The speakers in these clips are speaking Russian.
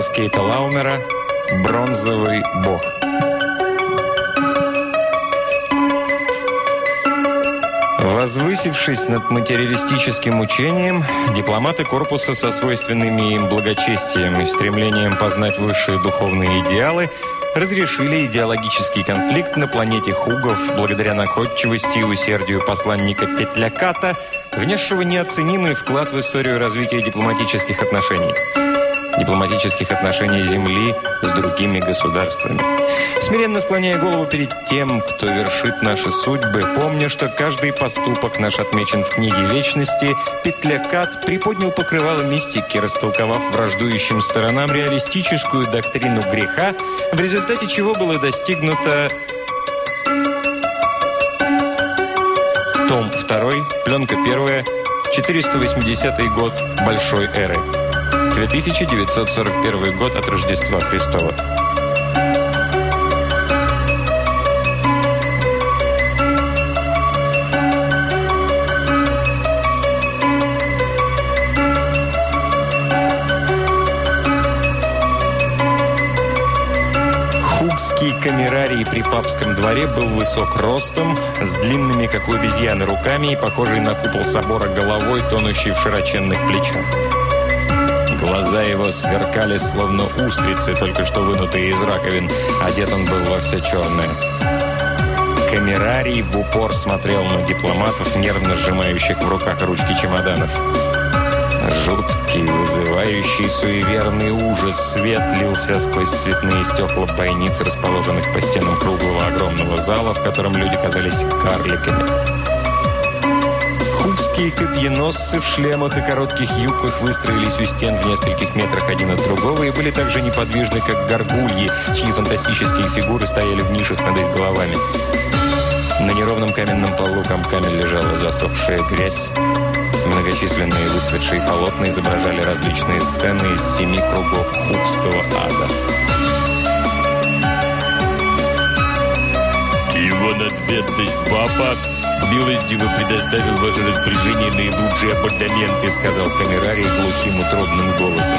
для сборки. Рассказ Кейта Лаумера «Бронзовый бог». Возвысившись над материалистическим учением, дипломаты корпуса со свойственными им благочестием и стремлением познать высшие духовные идеалы разрешили идеологический конфликт на планете Хугов благодаря находчивости и усердию посланника Петляката, внесшего неоценимый вклад в историю развития дипломатических отношений дипломатических отношений Земли с другими государствами. Смиренно склоняя голову перед тем, кто вершит наши судьбы, помня, что каждый поступок наш отмечен в книге Вечности, Петлякат приподнял покрывало мистики, растолковав враждующим сторонам реалистическую доктрину греха, в результате чего было достигнуто том 2, пленка 1, 480 год Большой эры. 2941 год от Рождества Христова. Хugский камерарий при папском дворе был высок ростом, с длинными, как у обезьяны, руками и похожий на купол собора головой, тонущий в широченных плечах. Глаза его сверкали, словно устрицы, только что вынутые из раковин. Одет он был во все черное. Камерарий в упор смотрел на дипломатов, нервно сжимающих в руках ручки чемоданов. Жуткий, вызывающий суеверный ужас свет лился сквозь цветные стекла бойниц, расположенных по стенам круглого огромного зала, в котором люди казались карликами. Хубские копьеносцы в шлемах и коротких юбках выстроились у стен в нескольких метрах один от другого и были так же неподвижны, как горгульи, чьи фантастические фигуры стояли в нишах над их головами. На неровном каменном полу комками лежала засохшая грязь. Многочисленные выцветшие полотна изображали различные сцены из семи кругов хубского ада. Его надбедность папа «Милостиво предоставил ваше распоряжение наилучшие апартаменты», сказал камерарий глухим утробным голосом.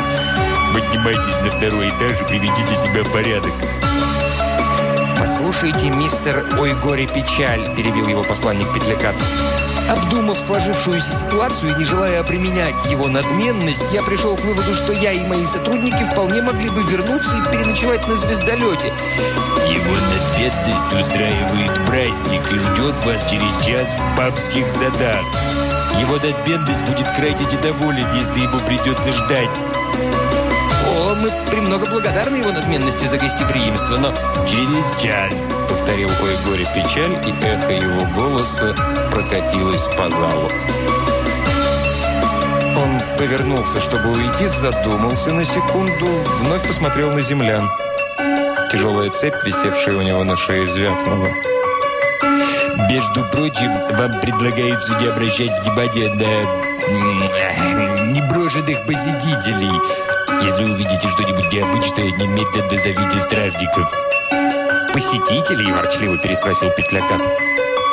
«Поднимайтесь на второй этаж и приведите себя в порядок». «Послушайте, мистер Ой, горе, печаль», – перебил его посланник Петлякат. Обдумав сложившуюся ситуацию и не желая применять его надменность, я пришел к выводу, что я и мои сотрудники вполне могли бы вернуться и переночевать на звездолете. Его надбедность устраивает праздник и ждет вас через час в папских задах. Его надбедность будет крайне недоволен, если ему придется ждать. О, мы премного благодарны его надменности за гостеприимство, но через час, повторил Ой горе печаль, и эхо его голоса прокатилось по залу. Он повернулся, чтобы уйти, задумался на секунду, вновь посмотрел на землян. Тяжелая цепь, висевшая у него на шее, звякнула. Между прочим, вам предлагают судья обращать внимание на неброшенных посетителей. Если увидите что-нибудь необычное, немедленно зовите стражников. «Посетителей?» – ворчливо переспросил Петлякат.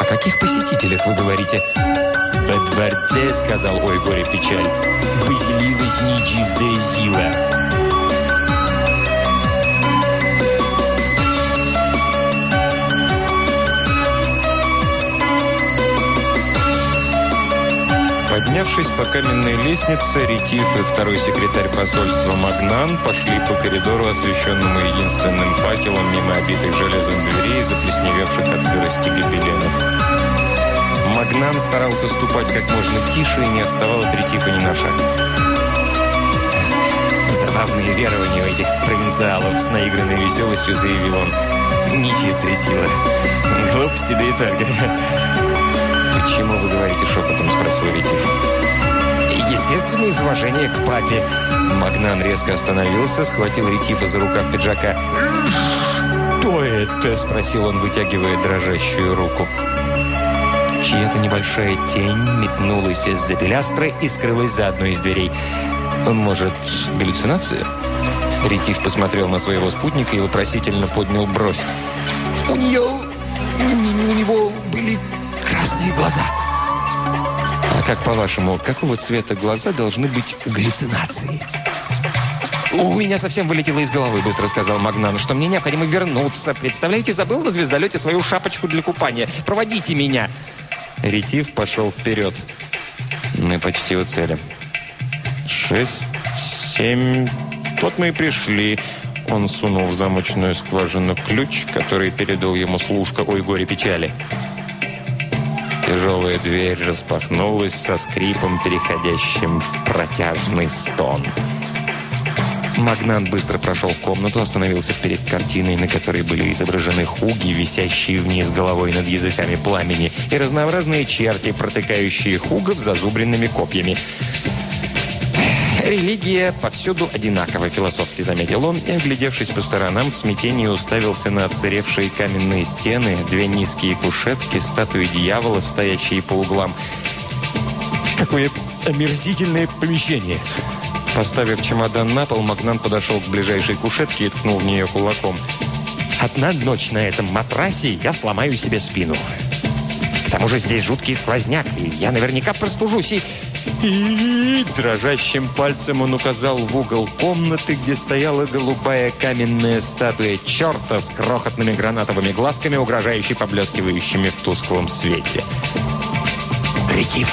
«О каких посетителях вы говорите?» «Во дворце, — сказал Ой, горе, печаль, — поселилась нечистая сила». Поднявшись по каменной лестнице, Ретив и второй секретарь посольства Магнан пошли по коридору, освещенному единственным факелом мимо обитых железом дверей, заплесневевших от сырости гобеленов. Магнан старался ступать как можно тише и не отставал от Ретифа ни на шаг. Забавные верования у этих провинциалов с наигранной веселостью заявил он. Нечистая сила. Глупости, да и только. «Почему вы говорите шепотом?» – спросил Ретив. Естественно, из уважения к папе. Магнан резко остановился, схватил Ретифа за рукав пиджака. «Что это?» – спросил он, вытягивая дрожащую руку. Чья-то небольшая тень метнулась из-за пилястры и скрылась за одной из дверей. «Может, галлюцинация?» Ретив посмотрел на своего спутника и вопросительно поднял бровь. «У нее... у него красные глаза». А как, по-вашему, какого цвета глаза должны быть галлюцинации? «У меня совсем вылетело из головы», — быстро сказал Магнан, «что мне необходимо вернуться. Представляете, забыл на звездолете свою шапочку для купания. Проводите меня!» Ретив пошел вперед. Мы почти у цели. Шесть, семь... Вот мы и пришли. Он сунул в замочную скважину ключ, который передал ему служка «Ой, горе печали». Тяжелая дверь распахнулась со скрипом, переходящим в протяжный стон. Магнан быстро прошел в комнату, остановился перед картиной, на которой были изображены хуги, висящие вниз головой над языками пламени, и разнообразные черти, протыкающие хугов зазубренными копьями. «Религия повсюду одинакова», — философски заметил он, и, оглядевшись по сторонам, в смятении уставился на отсыревшие каменные стены, две низкие кушетки, статуи дьяволов, стоящие по углам. «Какое омерзительное помещение!» Поставив чемодан на пол, Магнан подошел к ближайшей кушетке и ткнул в нее кулаком. «Одна ночь на этом матрасе, я сломаю себе спину. К тому же здесь жуткий сквозняк, и я наверняка простужусь и...» И дрожащим пальцем он указал в угол комнаты, где стояла голубая каменная статуя черта с крохотными гранатовыми глазками, угрожающе поблескивающими в тусклом свете. «Ретив!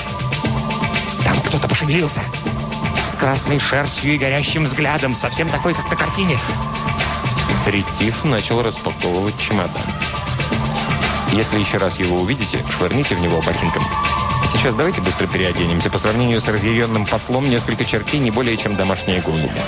Там кто-то пошевелился!» с красной шерстью и горящим взглядом, совсем такой, как на картине. Ретив начал распаковывать чемодан. Если еще раз его увидите, швырните в него ботинком. Сейчас давайте быстро переоденемся. По сравнению с разъяренным послом, несколько чертей не более, чем домашние голуби.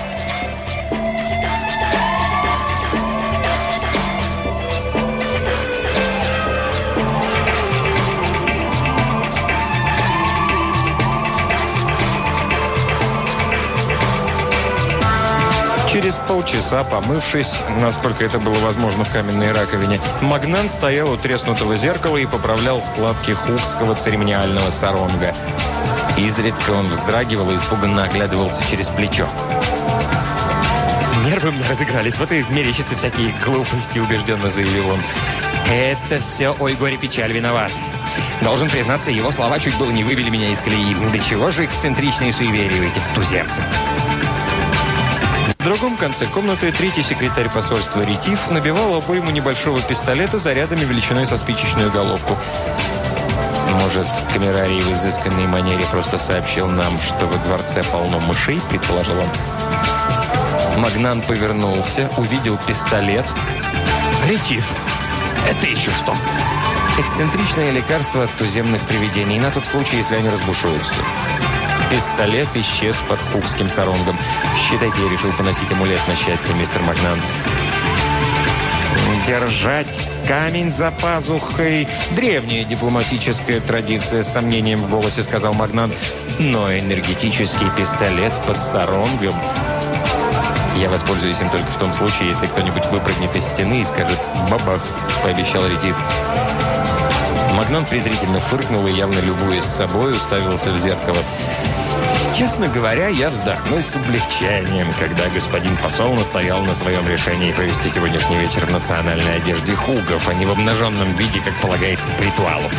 Через полчаса, помывшись, насколько это было возможно в каменной раковине, Магнан стоял у треснутого зеркала и поправлял складки хухского церемониального саронга. Изредка он вздрагивал и испуганно оглядывался через плечо. «Нервы мне разыгрались, вот и мерещатся всякие глупости», убежденно заявил он. «Это все, ой, горе-печаль, виноват. Должен признаться, его слова чуть было не выбили меня из колеи. Да чего же эксцентричные суеверия у этих туземцев?» Другом конце комнаты третий секретарь посольства Ретив набивал обойму небольшого пистолета зарядами величиной со спичечную головку. «Может, камерарий в изысканной манере просто сообщил нам, что во дворце полно мышей?» – предположил он. Магнан повернулся, увидел пистолет. «Ретив! Это еще что?» Эксцентричное лекарство от туземных привидений на тот случай, если они разбушуются. Пистолет исчез под хукским саронгом. Считайте, я решил поносить амулет на счастье, мистер Магнан. Держать камень за пазухой – древняя дипломатическая традиция, с сомнением в голосе сказал Магнан. Но энергетический пистолет под саронгом я воспользуюсь им только в том случае, если кто-нибудь выпрыгнет из стены и скажет «бабах», – пообещал Ретив. Магнан презрительно фыркнул и, явно любуясь собой, уставился в зеркало. Честно говоря, я вздохнул с облегчением, когда господин посол настоял на своем решении провести сегодняшний вечер в национальной одежде хугов, а не в обнаженном виде, как полагается по ритуалу.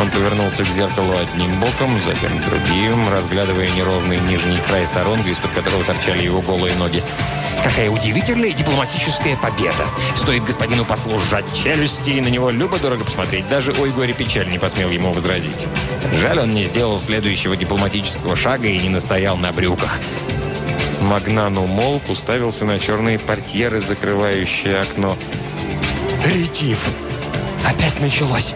Он повернулся к зеркалу одним боком, затем другим, разглядывая неровный нижний край саронга, из-под которого торчали его голые ноги. Какая удивительная дипломатическая победа! Стоит господину послу сжать челюсти, и на него любо-дорого посмотреть. Даже ой горе печаль не посмел ему возразить. Жаль, он не сделал следующего дипломатического шага и не настоял на брюках. Магнан умолк, уставился на черные портьеры, закрывающие окно. «Ретив! Опять началось!»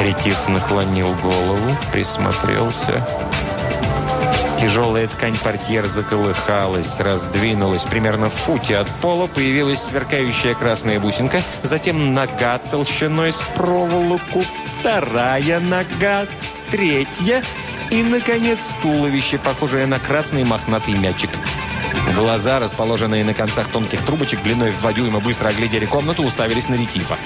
Ретив наклонил голову, присмотрелся. Тяжелая ткань портьер заколыхалась, раздвинулась. Примерно в футе от пола появилась сверкающая красная бусинка, затем нога толщиной с проволоку, вторая нога, третья и, наконец, туловище, похожее на красный мохнатый мячик. Глаза, расположенные на концах тонких трубочек длиной в два дюйма, быстро оглядели комнату, уставились на ретифа.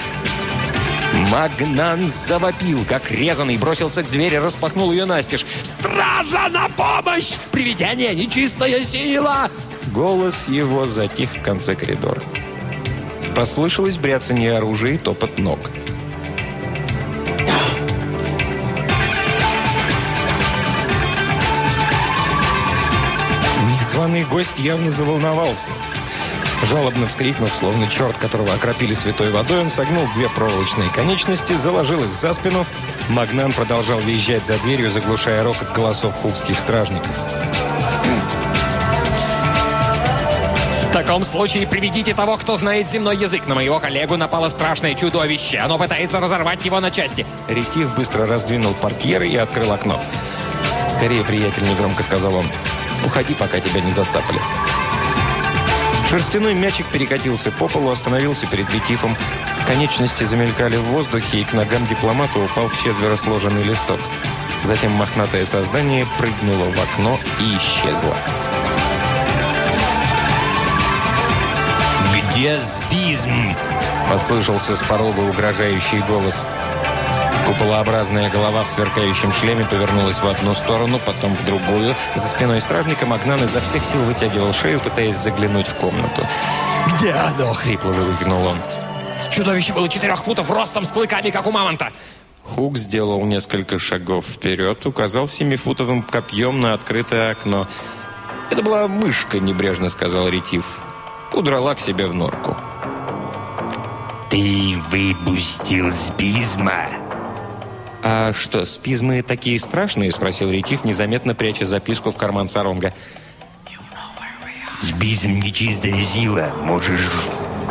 Магнан завопил, как резанный, бросился к двери, распахнул ее настежь. «Стража, на помощь! Привидение, нечистая сила!» Голос его затих в конце коридора. Послышалось бряцание оружия и топот ног. незваный гость явно заволновался. Жалобно вскрикнув, словно черт, которого окропили святой водой, он согнул две проволочные конечности, заложил их за спину. Магнан продолжал визжать за дверью, заглушая рокот голосов хукских стражников. В таком случае приведите того, кто знает земной язык. На моего коллегу напало страшное чудовище. Оно пытается разорвать его на части. Ретив быстро раздвинул портьеры и открыл окно. «Скорее, приятель», — негромко сказал он. «Уходи, пока тебя не зацапали». Шерстяной мячик перекатился по полу, остановился перед ретифом. Конечности замелькали в воздухе, и к ногам дипломата упал в четверо сложенный листок. Затем мохнатое создание прыгнуло в окно и исчезло. «Где спизм?» – послышался с порога угрожающий голос. Куполообразная голова в сверкающем шлеме повернулась в одну сторону, потом в другую. За спиной стражника Магнан изо всех сил вытягивал шею, пытаясь заглянуть в комнату. «Где оно?» – хрипло выкинул он. «Чудовище было четырех футов ростом с клыками, как у мамонта!» Хук сделал несколько шагов вперед, указал семифутовым копьем на открытое окно. «Это была мышка», – небрежно сказал Ретив. Удрала к себе в норку. «Ты выпустил спизма?» «А что, спизмы такие страшные?» – спросил Ретив, незаметно пряча записку в карман Саронга. «Спизм – нечистая сила. Можешь,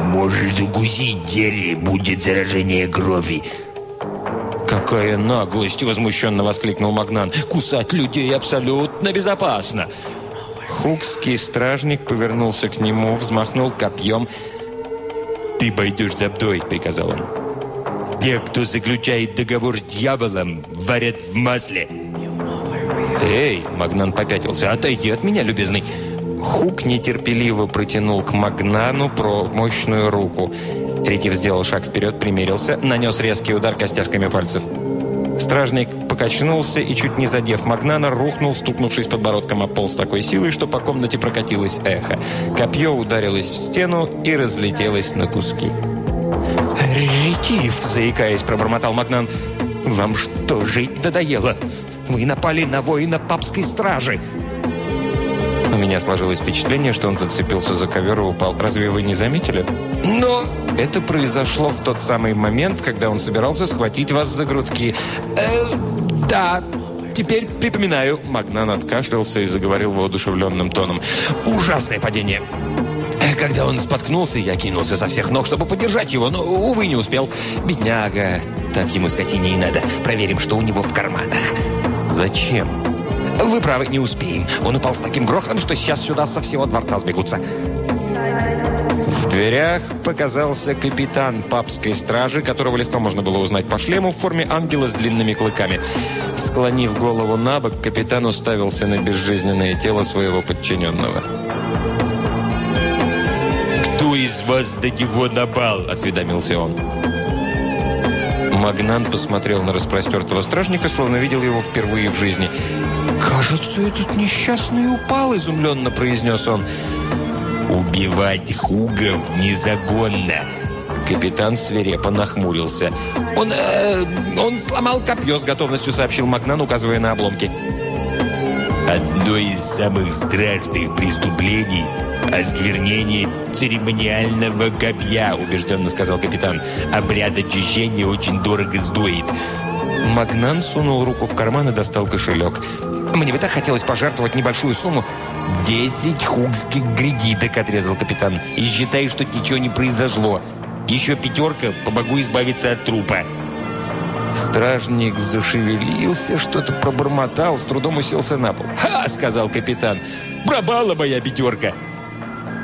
можешь укусить Дерри, будет заражение крови». «Какая наглость!» – возмущенно воскликнул Магнан. «Кусать людей абсолютно безопасно!» Хукский стражник повернулся к нему, взмахнул копьем. «Ты пойдешь за мной», – приказал он. Те, кто заключает договор с дьяволом, варят в масле. «Эй!» – Магнан попятился. «Отойди от меня, любезный!» Хук нетерпеливо протянул к Магнану про мощную руку. Ретив сделал шаг вперед, примерился, нанес резкий удар костяшками пальцев. Стражник покачнулся и, чуть не задев Магнана, рухнул, стукнувшись подбородком о пол с такой силой, что по комнате прокатилось эхо. Копье ударилось в стену и разлетелось на куски. «Ретив!» – заикаясь, пробормотал Магнан. «Вам что, жить надоело? Вы напали на воина папской стражи!» У меня сложилось впечатление, что он зацепился за ковер и упал. Разве вы не заметили? Но это произошло в тот самый момент, когда он собирался схватить вас за грудки. Э, да, теперь припоминаю. Магнан откашлялся и заговорил воодушевленным тоном. Ужасное падение. Когда он споткнулся, я кинулся со всех ног, чтобы поддержать его, но, увы, не успел. Бедняга, так ему скотине и надо. Проверим, что у него в карманах. Зачем? Вы правы, не успеем. Он упал с таким грохотом, что сейчас сюда со всего дворца сбегутся. В дверях показался капитан папской стражи, которого легко можно было узнать по шлему в форме ангела с длинными клыками. Склонив голову на бок, капитан уставился на безжизненное тело своего подчиненного из вас до него напал?» – осведомился он. Магнан посмотрел на распростертого стражника, словно видел его впервые в жизни. «Кажется, этот несчастный упал», – изумленно произнес он. «Убивать хугов незагонно!» Капитан свирепо нахмурился. «Он, э, он сломал копье с готовностью», — сообщил Магнан, указывая на обломки. «Одно из самых страшных преступлений «Осквернение церемониального копья», убежденно сказал капитан. «Обряд очищения очень дорого стоит». Магнан сунул руку в карман и достал кошелек. «Мне бы так хотелось пожертвовать небольшую сумму». «Десять хугских гридиток», — отрезал капитан. «И считай, что ничего не произошло. Еще пятерка, помогу избавиться от трупа». Стражник зашевелился, что-то пробормотал, с трудом уселся на пол. «Ха!» — сказал капитан. «Пропала моя пятерка!»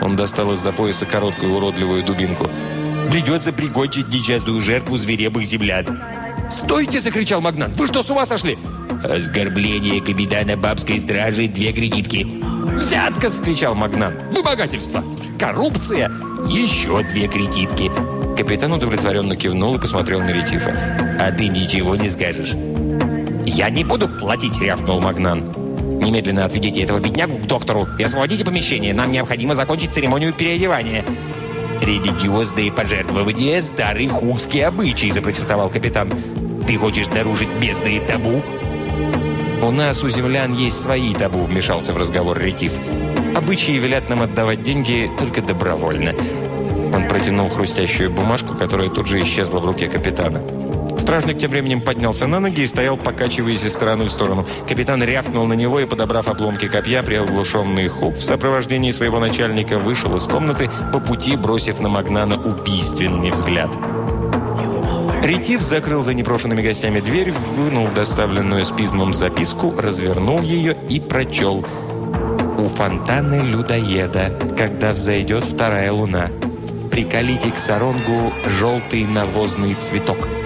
Он достал из-за пояса короткую уродливую дубинку. «Придется прикончить несчастную жертву зверебых землян!» «Стойте!» – закричал Магнан. «Вы что, с ума сошли?» «Оскорбление капитана бабской стражи, две кредитки!» «Взятка!» – закричал Магнан. «Вымогательство! Коррупция! Еще две кредитки!» Капитан удовлетворенно кивнул и посмотрел на Ретифа. «А ты ничего не скажешь?» «Я не буду платить!» – рявкнул Магнан. Немедленно отведите этого беднягу к доктору и освободите помещение. Нам необходимо закончить церемонию переодевания». «Религиозные пожертвования – старый хукский обычай», – запротестовал капитан. «Ты хочешь нарушить местные табу?» «У нас, у землян, есть свои табу», – вмешался в разговор Ретив. Обычаи велят нам отдавать деньги только добровольно. Он протянул хрустящую бумажку, которая тут же исчезла в руке капитана. Стражник тем временем поднялся на ноги и стоял, покачиваясь из стороны в сторону. Капитан рявкнул на него и, подобрав обломки копья, приоглушенный хук, в сопровождении своего начальника вышел из комнаты, по пути бросив на Магнана убийственный взгляд. Ретив закрыл за непрошенными гостями дверь, вынул доставленную спизмом записку, развернул ее и прочел. «У фонтана людоеда, когда взойдет вторая луна, приколите к саронгу желтый навозный цветок».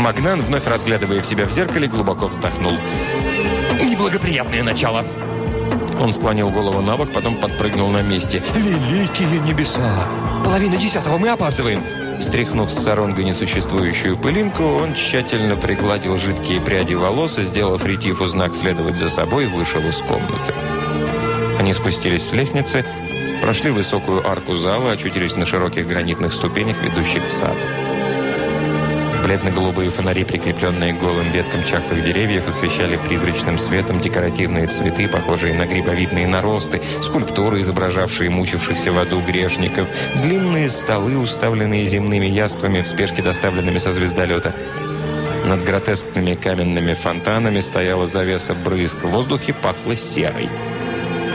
Магнан, вновь разглядывая в себя в зеркале, глубоко вздохнул. «Неблагоприятное начало!» Он склонил голову на бок, потом подпрыгнул на месте. «Великие небеса! Половина десятого, мы опаздываем!» Стряхнув с саронга несуществующую пылинку, он тщательно пригладил жидкие пряди волос и, сделав ретифу знак «следовать за собой», вышел из комнаты. Они спустились с лестницы, прошли высокую арку зала, очутились на широких гранитных ступенях, ведущих в сад. Бледно-голубые фонари, прикрепленные к голым веткам чахлых деревьев, освещали призрачным светом декоративные цветы, похожие на грибовидные наросты, скульптуры, изображавшие мучившихся в аду грешников, длинные столы, уставленные земными яствами, в спешке доставленными со звездолета. Над гротескными каменными фонтанами стояла завеса брызг, в воздухе пахло серой.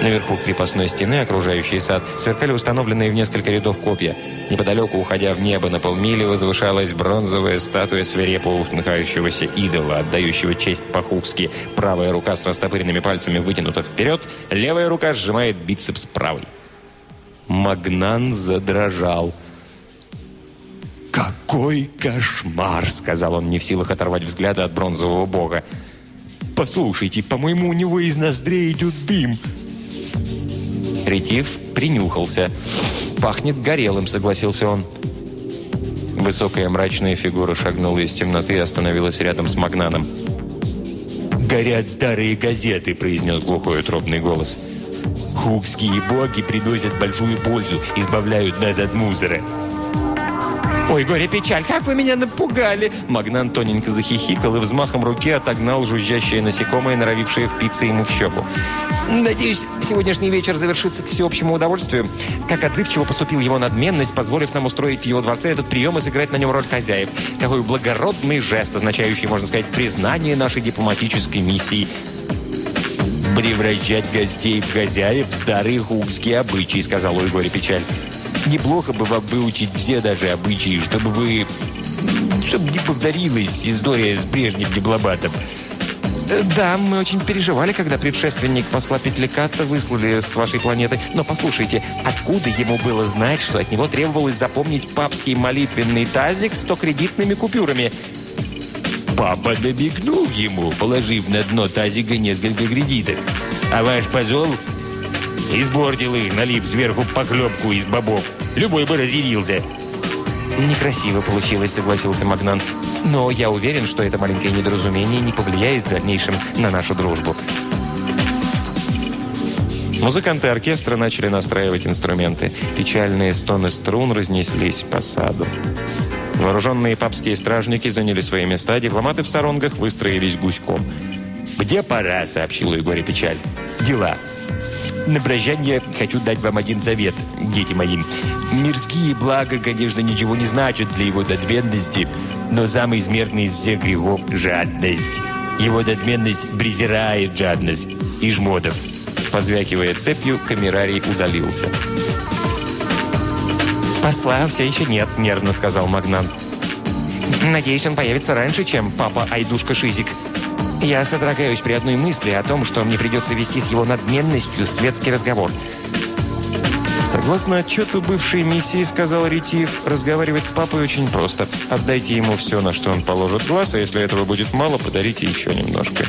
Наверху крепостной стены, окружающей сад, сверкали установленные в несколько рядов копья. Неподалеку, уходя в небо на полмили, возвышалась бронзовая статуя свирепого усмехающегося идола, отдающего честь по-хухски. Правая рука с растопыренными пальцами вытянута вперед, левая рука сжимает бицепс правой. Магнан задрожал. «Какой кошмар!» — сказал он, не в силах оторвать взгляда от бронзового бога. «Послушайте, по-моему, у него из ноздрей идет дым!» Ретив принюхался. «Пахнет горелым», — согласился он. Высокая мрачная фигура шагнула из темноты и остановилась рядом с Магнаном. «Горят старые газеты», — произнес глухой утробный голос. «Хукские боги приносят большую пользу, избавляют нас от мусора». «Ой, горе-печаль, как вы меня напугали!» Магнан тоненько захихикал и взмахом руки отогнал жужжащее насекомое, норовившее впиться ему в щеку. «Надеюсь, сегодняшний вечер завершится к всеобщему удовольствию. Как отзывчиво поступил его надменность, позволив нам устроить в его дворце этот прием и сыграть на нем роль хозяев. Какой благородный жест, означающий, можно сказать, признание нашей дипломатической миссии». «Превращать гостей в хозяев – старый хукский обычай», – сказал Ой Печаль. Неплохо бы вам выучить все даже обычаи, чтобы вы... Чтобы не повторилась история с прежним дипломатом. Э, да, мы очень переживали, когда предшественник посла Петляката выслали с вашей планеты. Но послушайте, откуда ему было знать, что от него требовалось запомнить папский молитвенный тазик с 100 кредитными купюрами? Папа добегнул ему, положив на дно тазика несколько кредитов. А ваш позол Избордил их, налив сверху поклепку из бобов. Любой бы разъярился. «Некрасиво получилось», — согласился Магнан. «Но я уверен, что это маленькое недоразумение не повлияет в дальнейшем на нашу дружбу». Музыканты оркестра начали настраивать инструменты. Печальные стоны струн разнеслись по саду. Вооруженные папские стражники заняли свои места, дипломаты в саронгах выстроились гуськом. «Где пора?» — сообщил Егоре Печаль. «Дела. На прощание хочу дать вам один совет, дети мои. Мирские блага, конечно, ничего не значат для его надменности, но самый смертный из всех грехов – жадность. Его надменность презирает жадность и жмотов. Позвякивая цепью, камерарий удалился. «Посла все еще нет», – нервно сказал Магнан. «Надеюсь, он появится раньше, чем папа Айдушка Шизик». Я содрогаюсь при одной мысли о том, что мне придется вести с его надменностью светский разговор. Согласно отчету бывшей миссии, сказал Ретив, разговаривать с папой очень просто. Отдайте ему все, на что он положит глаз, а если этого будет мало, подарите еще немножко.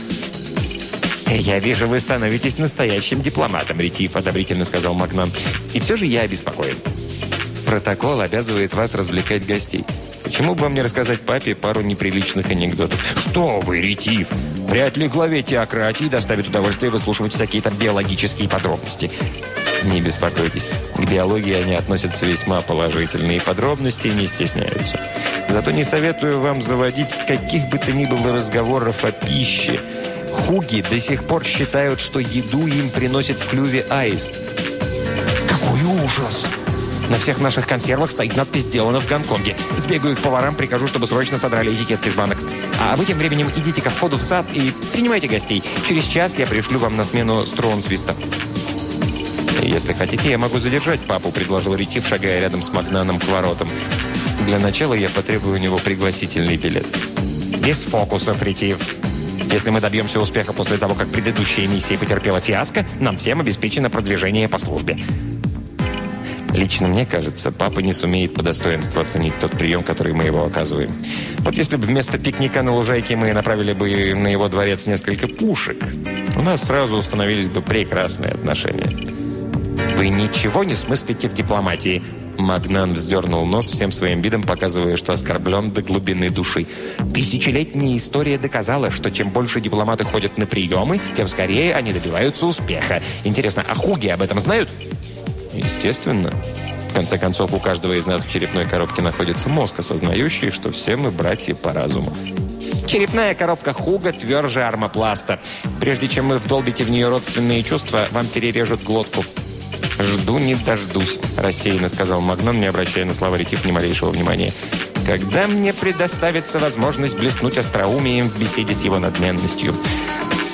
«Я вижу, вы становитесь настоящим дипломатом, Ретив», – одобрительно сказал Магнан. «И все же я обеспокоен. Протокол обязывает вас развлекать гостей. Почему бы вам не рассказать папе пару неприличных анекдотов? Что вы, ретив? Вряд ли главе теократии доставит удовольствие выслушивать всякие там биологические подробности. Не беспокойтесь. К биологии они относятся весьма положительно и подробностей не стесняются. Зато не советую вам заводить каких бы то ни было разговоров о пище. Хуги до сих пор считают, что еду им приносит в клюве аист. Какой ужас! На всех наших консервах стоит надпись «Сделано в Гонконге». Сбегаю к поварам, прикажу, чтобы срочно содрали этикетки с банок. А вы тем временем идите ко входу в сад и принимайте гостей. Через час я пришлю вам на смену Строунсвиста. «Если хотите, я могу задержать папу», – предложил Ретив, шагая рядом с Магнаном к воротам. «Для начала я потребую у него пригласительный билет». «Без фокусов, Ретив. Если мы добьемся успеха после того, как предыдущая миссия потерпела фиаско, нам всем обеспечено продвижение по службе. Лично мне кажется, папа не сумеет по достоинству оценить тот прием, который мы его оказываем. Вот если бы вместо пикника на лужайке мы направили бы на его дворец несколько пушек, у нас сразу установились бы прекрасные отношения. «Вы ничего не смыслите в дипломатии!» Магнан вздернул нос всем своим видом, показывая, что оскорблен до глубины души. «Тысячелетняя история доказала, что чем больше дипломаты ходят на приемы, тем скорее они добиваются успеха. Интересно, а хуги об этом знают?» Естественно. В конце концов, у каждого из нас в черепной коробке находится мозг, осознающий, что все мы братья по разуму. Черепная коробка Хуга тверже армопласта. Прежде чем вы вдолбите в нее родственные чувства, вам перережут глотку. «Жду не дождусь», – рассеянно сказал Магнон, не обращая на слова Ретив ни малейшего внимания. «Когда мне предоставится возможность блеснуть остроумием в беседе с его надменностью?»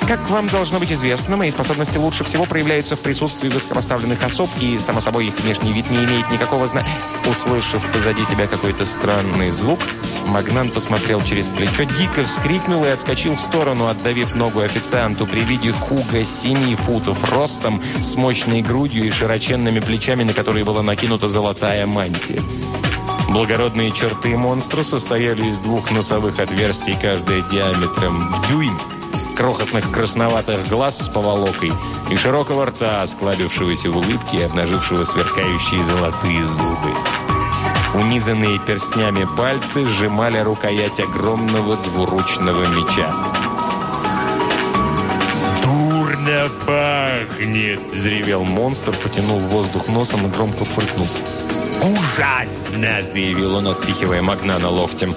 Как вам должно быть известно, мои способности лучше всего проявляются в присутствии высокопоставленных особ, и, само собой, их внешний вид не имеет никакого зна... Услышав позади себя какой-то странный звук, Магнан посмотрел через плечо, дико вскрикнул и отскочил в сторону, отдавив ногу официанту при виде хуга семи футов ростом, с мощной грудью и широченными плечами, на которые была накинута золотая мантия. Благородные черты монстра состояли из двух носовых отверстий, каждое диаметром в дюйм, крохотных красноватых глаз с поволокой и широкого рта, склабившегося в улыбке и обнажившего сверкающие золотые зубы. Унизанные перстнями пальцы сжимали рукоять огромного двуручного меча. «Дурно пахнет!» – взревел монстр, потянул воздух носом и громко фыркнул. «Ужасно!» – заявил он, отпихивая Магнана локтем.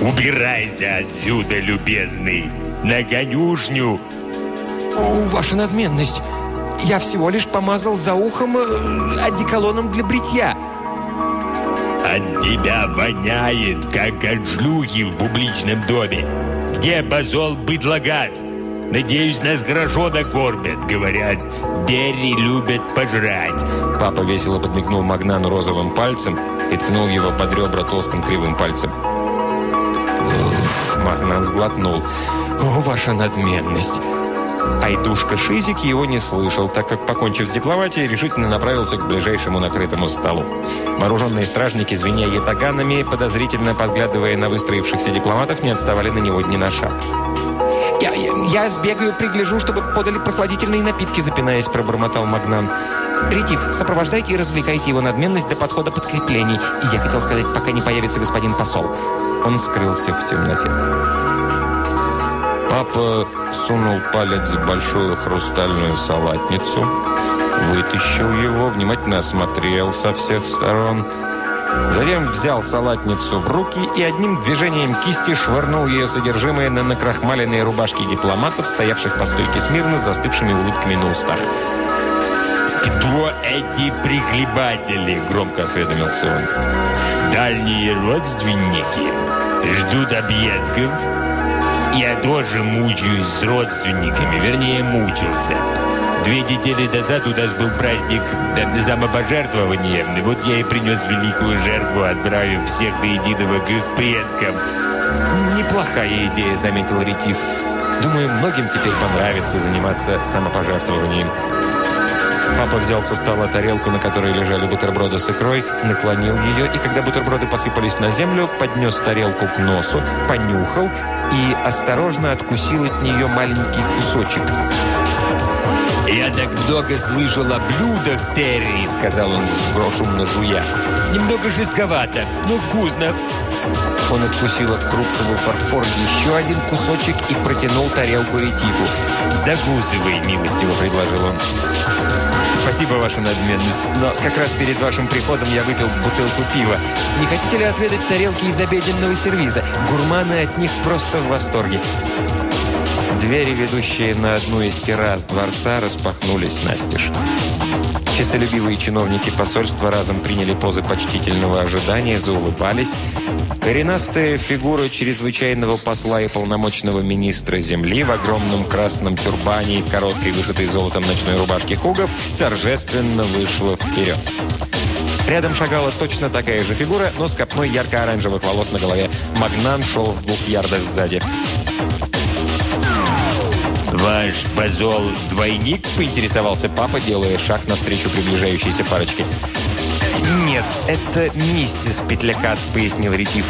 «Убирайся отсюда, любезный! На конюшню!» О, ваша надменность! Я всего лишь помазал за ухом э, одеколоном для бритья. От тебя воняет, как от шлюхи в публичном доме. Где базол быдлагат? Надеюсь, нас хорошо накормят, говорят. Берри любят пожрать. Папа весело подмигнул Магнану розовым пальцем и ткнул его под ребра толстым кривым пальцем. Уф, Магнан сглотнул. «О, ваша надменность!» Айдушка Шизик его не слышал, так как, покончив с дипломатией, решительно направился к ближайшему накрытому столу. Вооруженные стражники, звеня ятаганами, подозрительно подглядывая на выстроившихся дипломатов, не отставали на него ни на шаг. Я, я, я сбегаю, пригляжу, чтобы подали прохладительные напитки, запинаясь, пробормотал Магнан. Ретив, сопровождайте и развлекайте его надменность до подхода подкреплений. И я хотел сказать, пока не появится господин посол. Он скрылся в темноте. Папа сунул палец в большую хрустальную салатницу, вытащил его, внимательно осмотрел со всех сторон, затем взял салатницу в руки и одним движением кисти швырнул ее содержимое на накрахмаленные рубашки дипломатов, стоявших по стойке смирно с застывшими улыбками на устах. «Кто эти прихлебатели?» – громко осведомился он. «Дальние родственники ждут объедков?» Я тоже мучаюсь с родственниками, вернее, мучился. Две недели назад у нас был праздник самопожертвования. Вот я и принес великую жертву, отправив всех до единого к их предкам. Неплохая идея, заметил Ретив. Думаю, многим теперь понравится заниматься самопожертвованием. Папа взял со стола тарелку, на которой лежали бутерброды с икрой, наклонил ее, и когда бутерброды посыпались на землю, поднес тарелку к носу, понюхал и осторожно откусил от нее маленький кусочек. «Я так много слышал о блюдах, Терри», — сказал он, шумно жуя. «Немного жестковато, но вкусно». Он откусил от хрупкого фарфора еще один кусочек и протянул тарелку ретифу. «Закусывай», — милостиво предложил он. «Спасибо, ваша надменность, но как раз перед вашим приходом я выпил бутылку пива. Не хотите ли отведать тарелки из обеденного сервиза? Гурманы от них просто в восторге». Двери, ведущие на одну из террас дворца, распахнулись настежь. Чистолюбивые чиновники посольства разом приняли позы почтительного ожидания, заулыбались. Коренастая фигура чрезвычайного посла и полномочного министра земли в огромном красном тюрбане и в короткой вышитой золотом ночной рубашке Хугов торжественно вышла вперед. Рядом шагала точно такая же фигура, но с копной ярко-оранжевых волос на голове. Магнан шел в двух ярдах сзади. «Ваш базол двойник?» – поинтересовался папа, делая шаг навстречу приближающейся парочке. «Нет, это миссис Петлякат», – пояснил Ретив.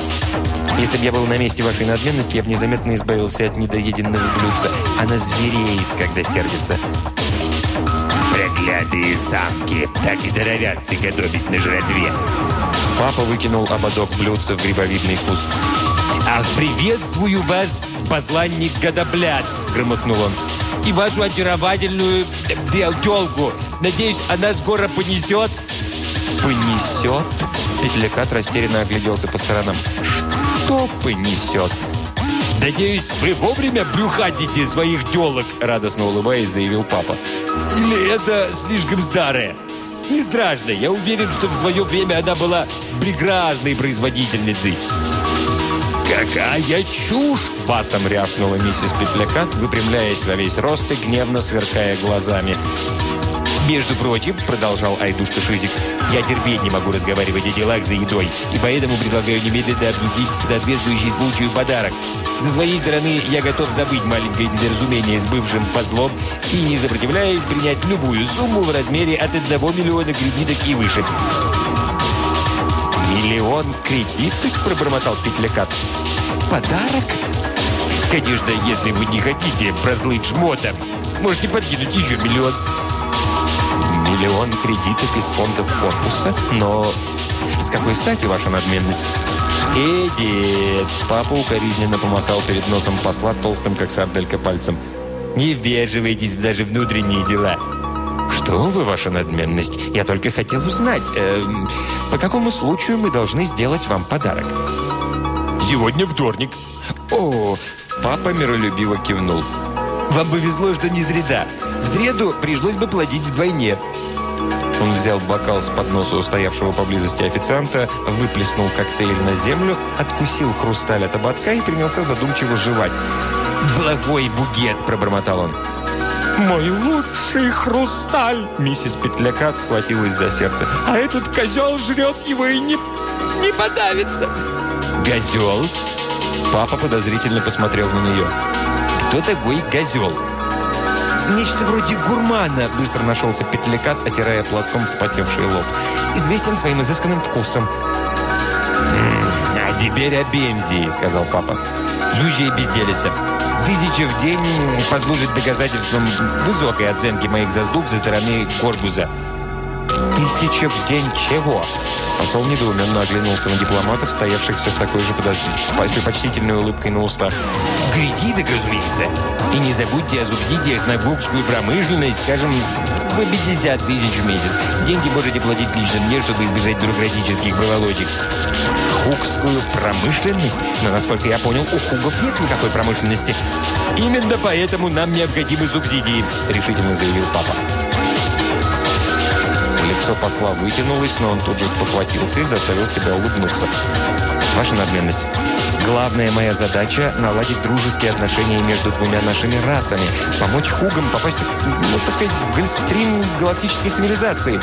«Если бы я был на месте вашей надменности, я бы незаметно избавился от недоеденного блюдца. Она звереет, когда сердится». Проклятые самки так и норовятся готовить на жратве. Папа выкинул ободок блюдца в грибовидный куст. «Ах, приветствую вас, посланник Годоблят!» – громыхнул он. «И вашу очаровательную телку. Надеюсь, она скоро понесет...» «Понесет?» Петлякат растерянно огляделся по сторонам. «Что понесет?» «Надеюсь, вы вовремя брюхатите своих телок?» Радостно улыбаясь, заявил папа. «Или это слишком старое?» Не страшно, я уверен, что в свое время она была прекрасной производительницей. «Какая чушь!» – басом рявкнула миссис Петлякат, выпрямляясь во весь рост и гневно сверкая глазами. «Между прочим, — продолжал Айдушка Шизик, — я терпеть не могу разговаривать о делах за едой, и поэтому предлагаю немедленно обсудить соответствующий случаю подарок. За своей стороны, я готов забыть маленькое недоразумение с бывшим позлом и, не сопротивляюсь, принять любую сумму в размере от 1 миллиона кредиток и выше». «Миллион кредиток?» – пробормотал Петлякат. «Подарок?» «Конечно, если вы не хотите прозлыть жмотом, можете подкинуть еще миллион». «Миллион кредиток из фондов корпуса? Но с какой стати ваша надменность?» «Эдит!» Папа укоризненно помахал перед носом посла толстым, как сарделька, пальцем. «Не вмешивайтесь даже внутренние дела!» «Что вы, ваша надменность? Я только хотел узнать, э, по какому случаю мы должны сделать вам подарок?» «Сегодня вторник». «О!» Папа миролюбиво кивнул. «Вам повезло, что не зреда. В среду пришлось бы платить вдвойне». Он взял бокал с подноса у стоявшего поблизости официанта, выплеснул коктейль на землю, откусил хрусталь от ободка и принялся задумчиво жевать. «Благой бугет!» – пробормотал он. «Мой лучший хрусталь!» Миссис Петлякат схватилась за сердце. «А этот козел жрет его и не, не подавится!» «Козел?» Папа подозрительно посмотрел на нее. «Кто такой козел?» «Нечто вроде гурмана», – быстро нашелся Петлякат, отирая платком вспотевший лоб. «Известен своим изысканным вкусом». «А теперь о бензии», – сказал папа. «Зузия безделица. Тысяча в день послужит доказательством высокой оценки моих заслуг со стороны Корбуза». «Тысяча в день чего?» Посол недоуменно оглянулся на дипломатов, стоявших все с такой же подозрительной, почтительной улыбкой на устах. «Кредиток, разумеется. И не забудьте о субсидиях на губскую промышленность, скажем, по 50 тысяч в месяц. Деньги можете платить лично мне, чтобы избежать бюрократических проволочек». «Хукскую промышленность? Но, насколько я понял, у хугов нет никакой промышленности». «Именно поэтому нам необходимы субсидии», — решительно заявил папа. Лицо посла вытянулось, но он тут же спохватился и заставил себя улыбнуться. «Ваша надменность, главная моя задача – наладить дружеские отношения между двумя нашими расами, помочь хугам попасть, ну, так сказать, в гольфстрим галактической цивилизации».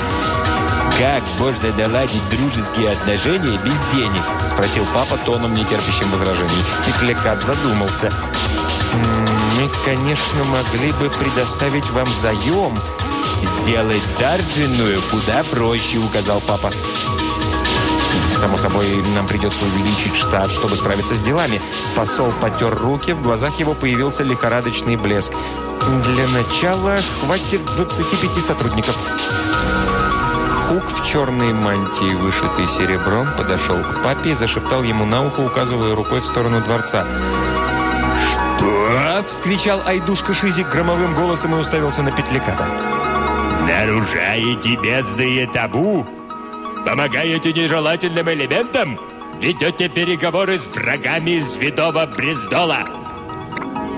«Как можно наладить дружеские отношения без денег?» – спросил папа тоном, нетерпящим возражений. Петлякат задумался. «Мы, конечно, могли бы предоставить вам заем», «Сделать дарственную куда проще», — указал папа. Само собой, нам придется увеличить штат, чтобы справиться с делами. Посол потер руки, в глазах его появился лихорадочный блеск. Для начала хватит 25 сотрудников. Хук в черной мантии, вышитой серебром, подошел к папе и зашептал ему на ухо, указывая рукой в сторону дворца. «Что?» – вскричал Айдушка Шизик громовым голосом и уставился на Петляката. «Нарушаете бездные табу? Помогаете нежелательным элементам? Ведете переговоры с врагами Святого Брездола?»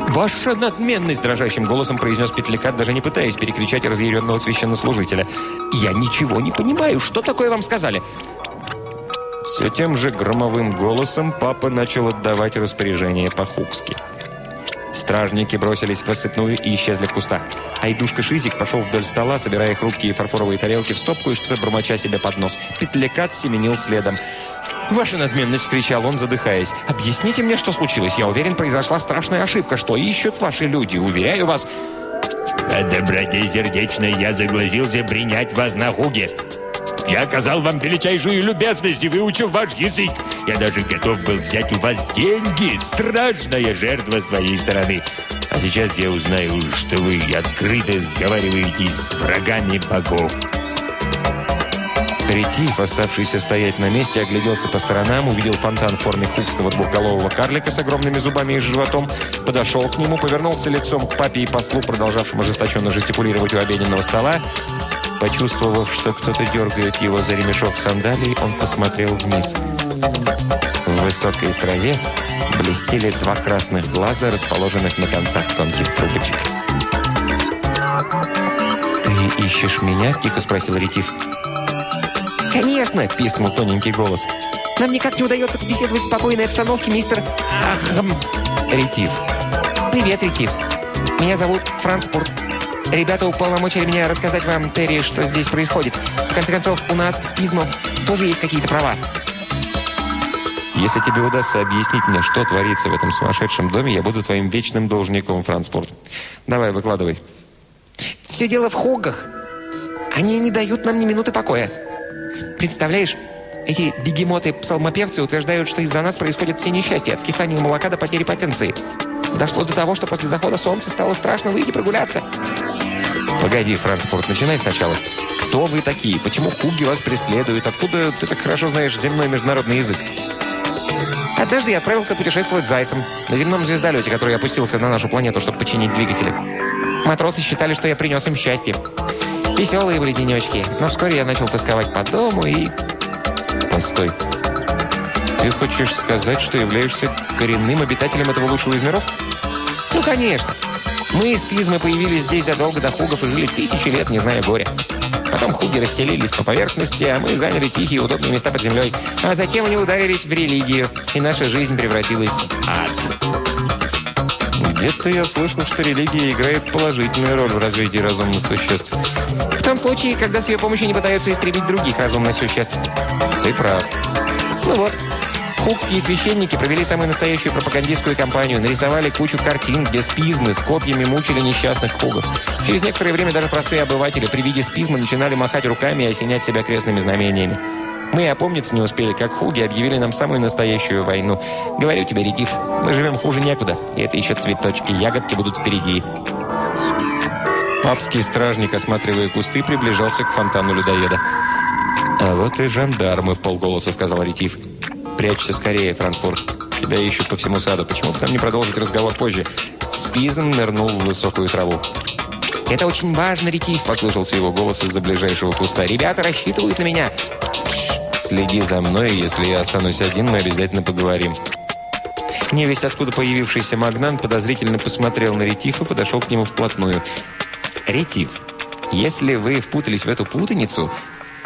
«Ваша надменность!» – дрожащим голосом произнес Петлякат, даже не пытаясь перекричать разъяренного священнослужителя. «Я ничего не понимаю. Что такое вам сказали?» Все тем же громовым голосом папа начал отдавать распоряжение по-хукски. Стражники бросились в рассыпную и исчезли в кустах. Айдушка Шизик пошел вдоль стола, собирая хрупкие фарфоровые тарелки в стопку и что-то бормоча себе под нос. Петлякат семенил следом. «Ваша надменность!» – вскричал он, задыхаясь. «Объясните мне, что случилось. Я уверен, произошла страшная ошибка. Что ищут ваши люди? Уверяю вас...» «По доброте сердечной я заглазился принять вас на хуге. Я оказал вам величайшую любезность и выучил ваш язык. Я даже готов был взять у вас деньги. Страшная жертва с твоей стороны. А сейчас я узнаю, что вы открыто сговариваетесь с врагами богов». Ретив, оставшийся стоять на месте, огляделся по сторонам, увидел фонтан в форме хукского двухголового карлика с огромными зубами и животом, подошел к нему, повернулся лицом к папе и послу, продолжавшему ожесточенно жестикулировать у обеденного стола. Почувствовав, что кто-то дергает его за ремешок сандалий, он посмотрел вниз. В высокой траве блестели два красных глаза, расположенных на концах тонких трубочек. «Ты ищешь меня?» – тихо спросил Ретив. «Конечно!» – пискнул тоненький голос. «Нам никак не удается побеседовать в спокойной обстановке, мистер... Ахм... Ретив. Привет, Ретив. Меня зовут Францпорт. Ребята уполномочили меня рассказать вам, Терри, что здесь происходит. В конце концов, у нас, спизмов, тоже есть какие-то права. Если тебе удастся объяснить мне, что творится в этом сумасшедшем доме, я буду твоим вечным должником, Францпорт. Давай, выкладывай. Все дело в хугах. Они не дают нам ни минуты покоя. Представляешь, эти бегемоты-псалмопевцы утверждают, что из-за нас происходят все несчастья, от скисания молока до потери потенции. Дошло до того, что после захода солнца стало страшно выйти прогуляться. Погоди, Францпорт, начинай сначала. Кто вы такие? Почему хуги вас преследуют? Откуда ты так хорошо знаешь земной международный язык? Однажды я отправился путешествовать зайцем на земном звездолете, который опустился на нашу планету, чтобы починить двигатели. Матросы считали, что я принес им счастье. Веселые были денечки. Но вскоре я начал тосковать по дому и... Постой. Ты хочешь сказать, что являешься коренным обитателем этого лучшего из миров? Ну, конечно. Мы из Пизмы появились здесь задолго до хугов и жили тысячи лет, не зная горя. Потом хуги расселились по поверхности, а мы заняли тихие удобные места под землей. А затем они ударились в религию, и наша жизнь превратилась в ад. Где-то я слышал, что религия играет положительную роль в развитии разумных существ. В том случае, когда с ее помощью не пытаются истребить других разумных существ. Ты прав. Ну вот, Хукские священники провели самую настоящую пропагандистскую кампанию, нарисовали кучу картин, где спизмы с копьями мучили несчастных хугов. Через некоторое время даже простые обыватели при виде спизма начинали махать руками и осенять себя крестными знамениями. Мы и опомниться не успели, как хуги объявили нам самую настоящую войну. Говорю тебе, Ретив, мы живем хуже некуда, и это еще цветочки, ягодки будут впереди. Папский стражник, осматривая кусты, приближался к фонтану людоеда. «А вот и жандармы», — в полголоса сказал Ретив. «Прячься скорее, Франспорт. Тебя ищут по всему саду. Почему бы нам не продолжить разговор позже?» Спизм нырнул в высокую траву. «Это очень важно, Ретив», — послышался его голос из-за ближайшего куста. «Ребята рассчитывают на меня». «Следи за мной, если я останусь один, мы обязательно поговорим». Невесть, откуда появившийся Магнан, подозрительно посмотрел на Ретив и подошел к нему вплотную. «Ретив, если вы впутались в эту путаницу,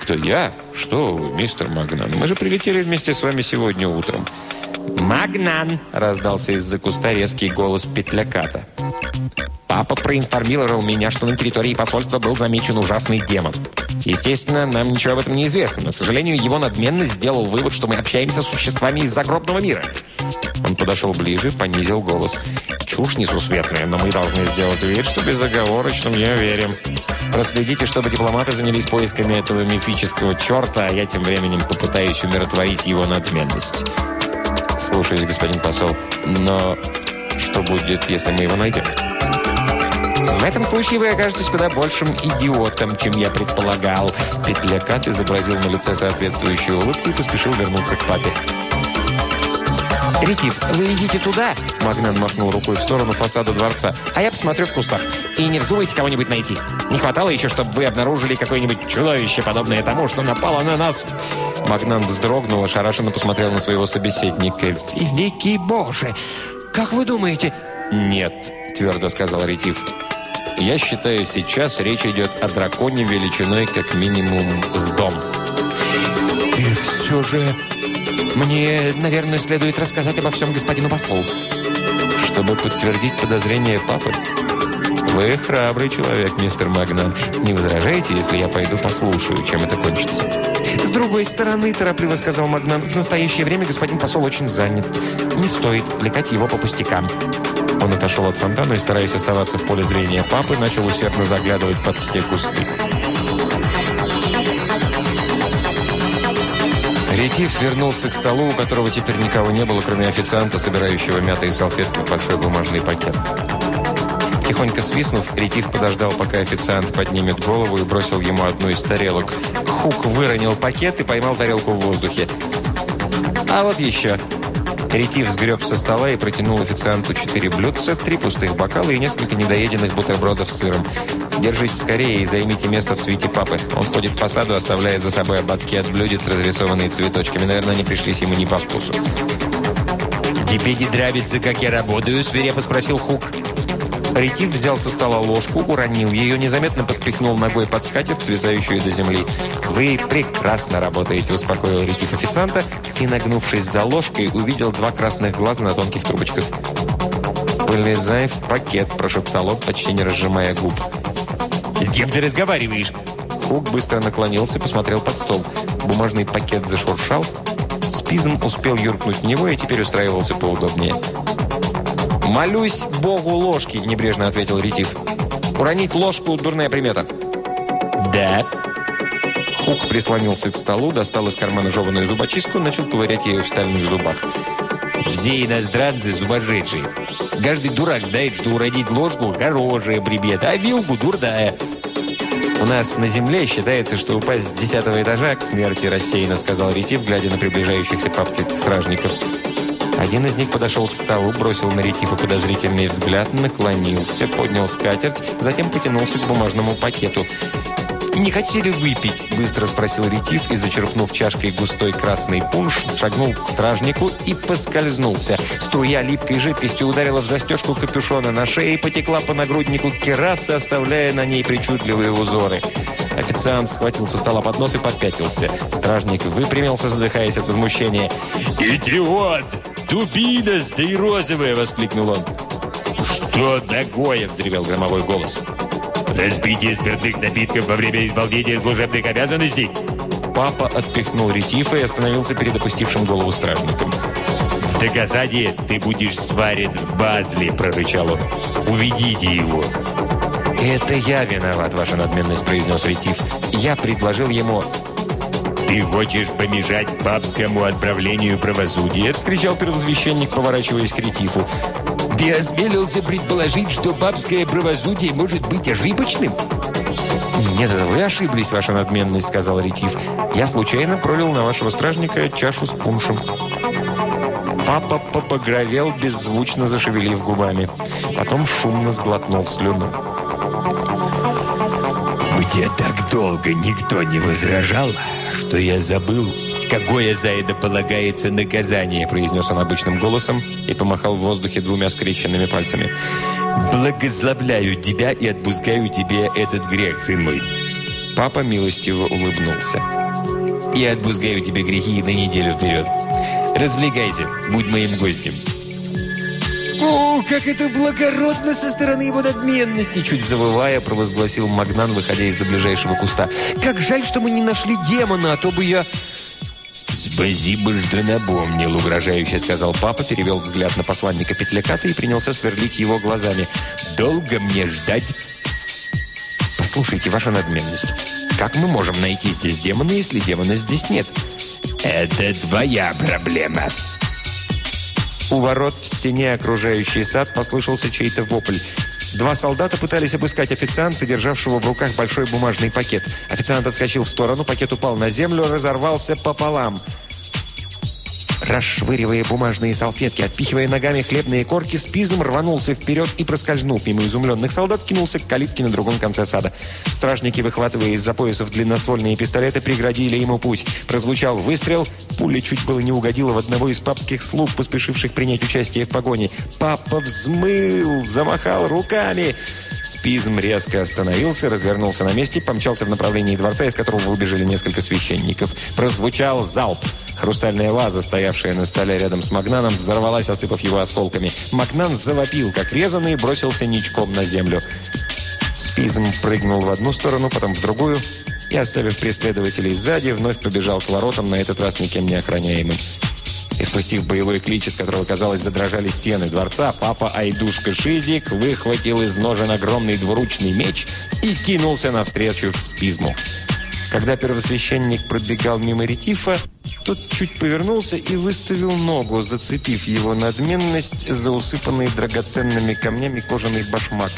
«Кто я? Что вы, мистер Магнан? Мы же прилетели вместе с вами сегодня утром». «Магнан!» – раздался из-за куста резкий голос Петляката. «Папа проинформировал меня, что на территории посольства был замечен ужасный демон. Естественно, нам ничего об этом не известно, но, к сожалению, его надменность сделал вывод, что мы общаемся с существами из загробного мира». Он подошел ближе, понизил голос. «Чушь несусветная, но мы должны сделать вид, что безоговорочно мне верим. Проследите, чтобы дипломаты занялись поисками этого мифического черта, а я тем временем попытаюсь умиротворить его надменность. Слушаюсь, господин посол, но что будет, если мы его найдем? В этом случае вы окажетесь куда большим идиотом, чем я предполагал. Петлякат изобразил на лице соответствующую улыбку и поспешил вернуться к папе. «Ретив, вы идите туда!» Магнан махнул рукой в сторону фасада дворца. «А я посмотрю в кустах. И не вздумайте кого-нибудь найти. Не хватало еще, чтобы вы обнаружили какое-нибудь чудовище, подобное тому, что напало на нас!» Магнан вздрогнул, ошарашенно посмотрел на своего собеседника. «Великий Боже! Как вы думаете, «Нет», – твердо сказал Ретив. «Я считаю, сейчас речь идет о драконе величиной как минимум с дом». «И все же мне, наверное, следует рассказать обо всем господину послу». «Чтобы подтвердить подозрения папы?» «Вы храбрый человек, мистер Магнан. Не возражаете, если я пойду послушаю, чем это кончится?» «С другой стороны, торопливо сказал Магнан, в настоящее время господин посол очень занят. Не стоит отвлекать его по пустякам». Он отошел от фонтана и, стараясь оставаться в поле зрения папы, начал усердно заглядывать под все кусты. Ретив вернулся к столу, у которого теперь никого не было, кроме официанта, собирающего мятые салфетки в большой бумажный пакет. Тихонько свистнув, Ретив подождал, пока официант поднимет голову и бросил ему одну из тарелок. Хук выронил пакет и поймал тарелку в воздухе. «А вот еще!» Ретив сгреб со стола и протянул официанту четыре блюдца, три пустых бокала и несколько недоеденных бутербродов с сыром. «Держитесь скорее и займите место в свете папы. Он ходит по саду, оставляя за собой ободки от блюдец, разрисованные цветочками. Наверное, они пришлись ему не по вкусу». «Тебе не нравится, как я работаю?» – свирепо спросил Хук. Ретив взял со стола ложку, уронил ее, незаметно подпихнул ногой под скатерть, свисающую до земли. «Вы прекрасно работаете», – успокоил Ретив официанта и, нагнувшись за ложкой, увидел два красных глаза на тонких трубочках. «Полезай в пакет», – прошептал он, почти не разжимая губ. «С кем ты разговариваешь?» Хук быстро наклонился, посмотрел под стол. Бумажный пакет зашуршал. Спизм успел юркнуть в него и теперь устраивался поудобнее. «Молюсь богу ложки», – небрежно ответил Ретив. «Уронить ложку – дурная примета». «Да». Хук прислонился к столу, достал из кармана жеванную зубочистку, начал ковырять ее в стальных зубах. «Все иностранцы сумасшедшие. Каждый дурак знает, что уронить ложку – хорошая примета, а вилку – дурная». «У нас на земле считается, что упасть с десятого этажа к смерти рассеянно», – сказал Ретив, глядя на приближающихся папки стражников. Один из них подошел к столу, бросил на ретифа подозрительный взгляд, наклонился, поднял скатерть, затем потянулся к бумажному пакету. «Не хотели выпить?» – быстро спросил ретиф и, зачерпнув чашкой густой красный пунш, шагнул к стражнику и поскользнулся. Струя липкой жидкости ударила в застежку капюшона на шее и потекла по нагруднику керасы, оставляя на ней причудливые узоры. Официант схватил со стола поднос и подпятился. Стражник выпрямился, задыхаясь от возмущения. «Идиот! «Дубина розовая!» – воскликнул он. «Что такое?» – взревел громовой голос. «Разбитие спиртных напитков во время исполнения служебных обязанностей?» Папа отпихнул ретифа и остановился перед опустившим голову стражником. «В доказание ты будешь сварен в Базле!» – прорычал он. «Уведите его!» «Это я виноват, ваша надменность», – произнес ретиф. «Я предложил ему «Ты хочешь помешать папскому отправлению правосудия?» – вскричал первосвященник, поворачиваясь к ретифу. «Ты осмелился предположить, что папское правосудие может быть ошибочным?» «Нет, это вы ошиблись, ваша надменность», – сказал ретиф. «Я случайно пролил на вашего стражника чашу с пуншем». Папа попогровел, беззвучно зашевелив губами. Потом шумно сглотнул слюну. «Где так долго никто не возражал, что я забыл, какое за это полагается наказание», произнес он обычным голосом и помахал в воздухе двумя скрещенными пальцами. «Благословляю тебя и отпускаю тебе этот грех, сын мой». Папа милостиво улыбнулся. «Я отпускаю тебе грехи на неделю вперед. Развлекайся, будь моим гостем». «О, как это благородно со стороны его надменности!» Чуть завывая, провозгласил Магнан, выходя из-за ближайшего куста. «Как жаль, что мы не нашли демона, а то бы я...» «Спасибо, что напомнил», — угрожающе сказал папа, перевел взгляд на посланника Петляката и принялся сверлить его глазами. «Долго мне ждать?» «Послушайте, ваша надменность, как мы можем найти здесь демона, если демона здесь нет?» «Это твоя проблема», у ворот в стене, окружающий сад, послышался чей-то вопль. Два солдата пытались обыскать официанта, державшего в руках большой бумажный пакет. Официант отскочил в сторону, пакет упал на землю, разорвался пополам. Расшвыривая бумажные салфетки, отпихивая ногами хлебные корки, спизм рванулся вперед и, проскользнув мимо изумленных солдат, кинулся к калитке на другом конце сада. Стражники, выхватывая из-за поясов длинноствольные пистолеты, преградили ему путь. Прозвучал выстрел, пуля чуть было не угодила в одного из папских слуг, поспешивших принять участие в погоне. Папа взмыл, замахал руками. Спизм резко остановился, развернулся на месте, помчался в направлении дворца, из которого выбежали несколько священников. Прозвучал залп. Хрустальная ваза, стоявшая на столе рядом с Магнаном, взорвалась, осыпав его осколками. Магнан завопил, как резанный, и бросился ничком на землю. Спизм прыгнул в одну сторону, потом в другую, и, оставив преследователей сзади, вновь побежал к воротам, на этот раз никем не охраняемым. И спустив боевой клич, от которого, казалось, задрожали стены дворца, папа Айдушка Шизик выхватил из ножен огромный двуручный меч и кинулся навстречу спизму. Когда первосвященник пробегал мимо ретифа, тот чуть повернулся и выставил ногу, зацепив его надменность за усыпанный драгоценными камнями кожаный башмак.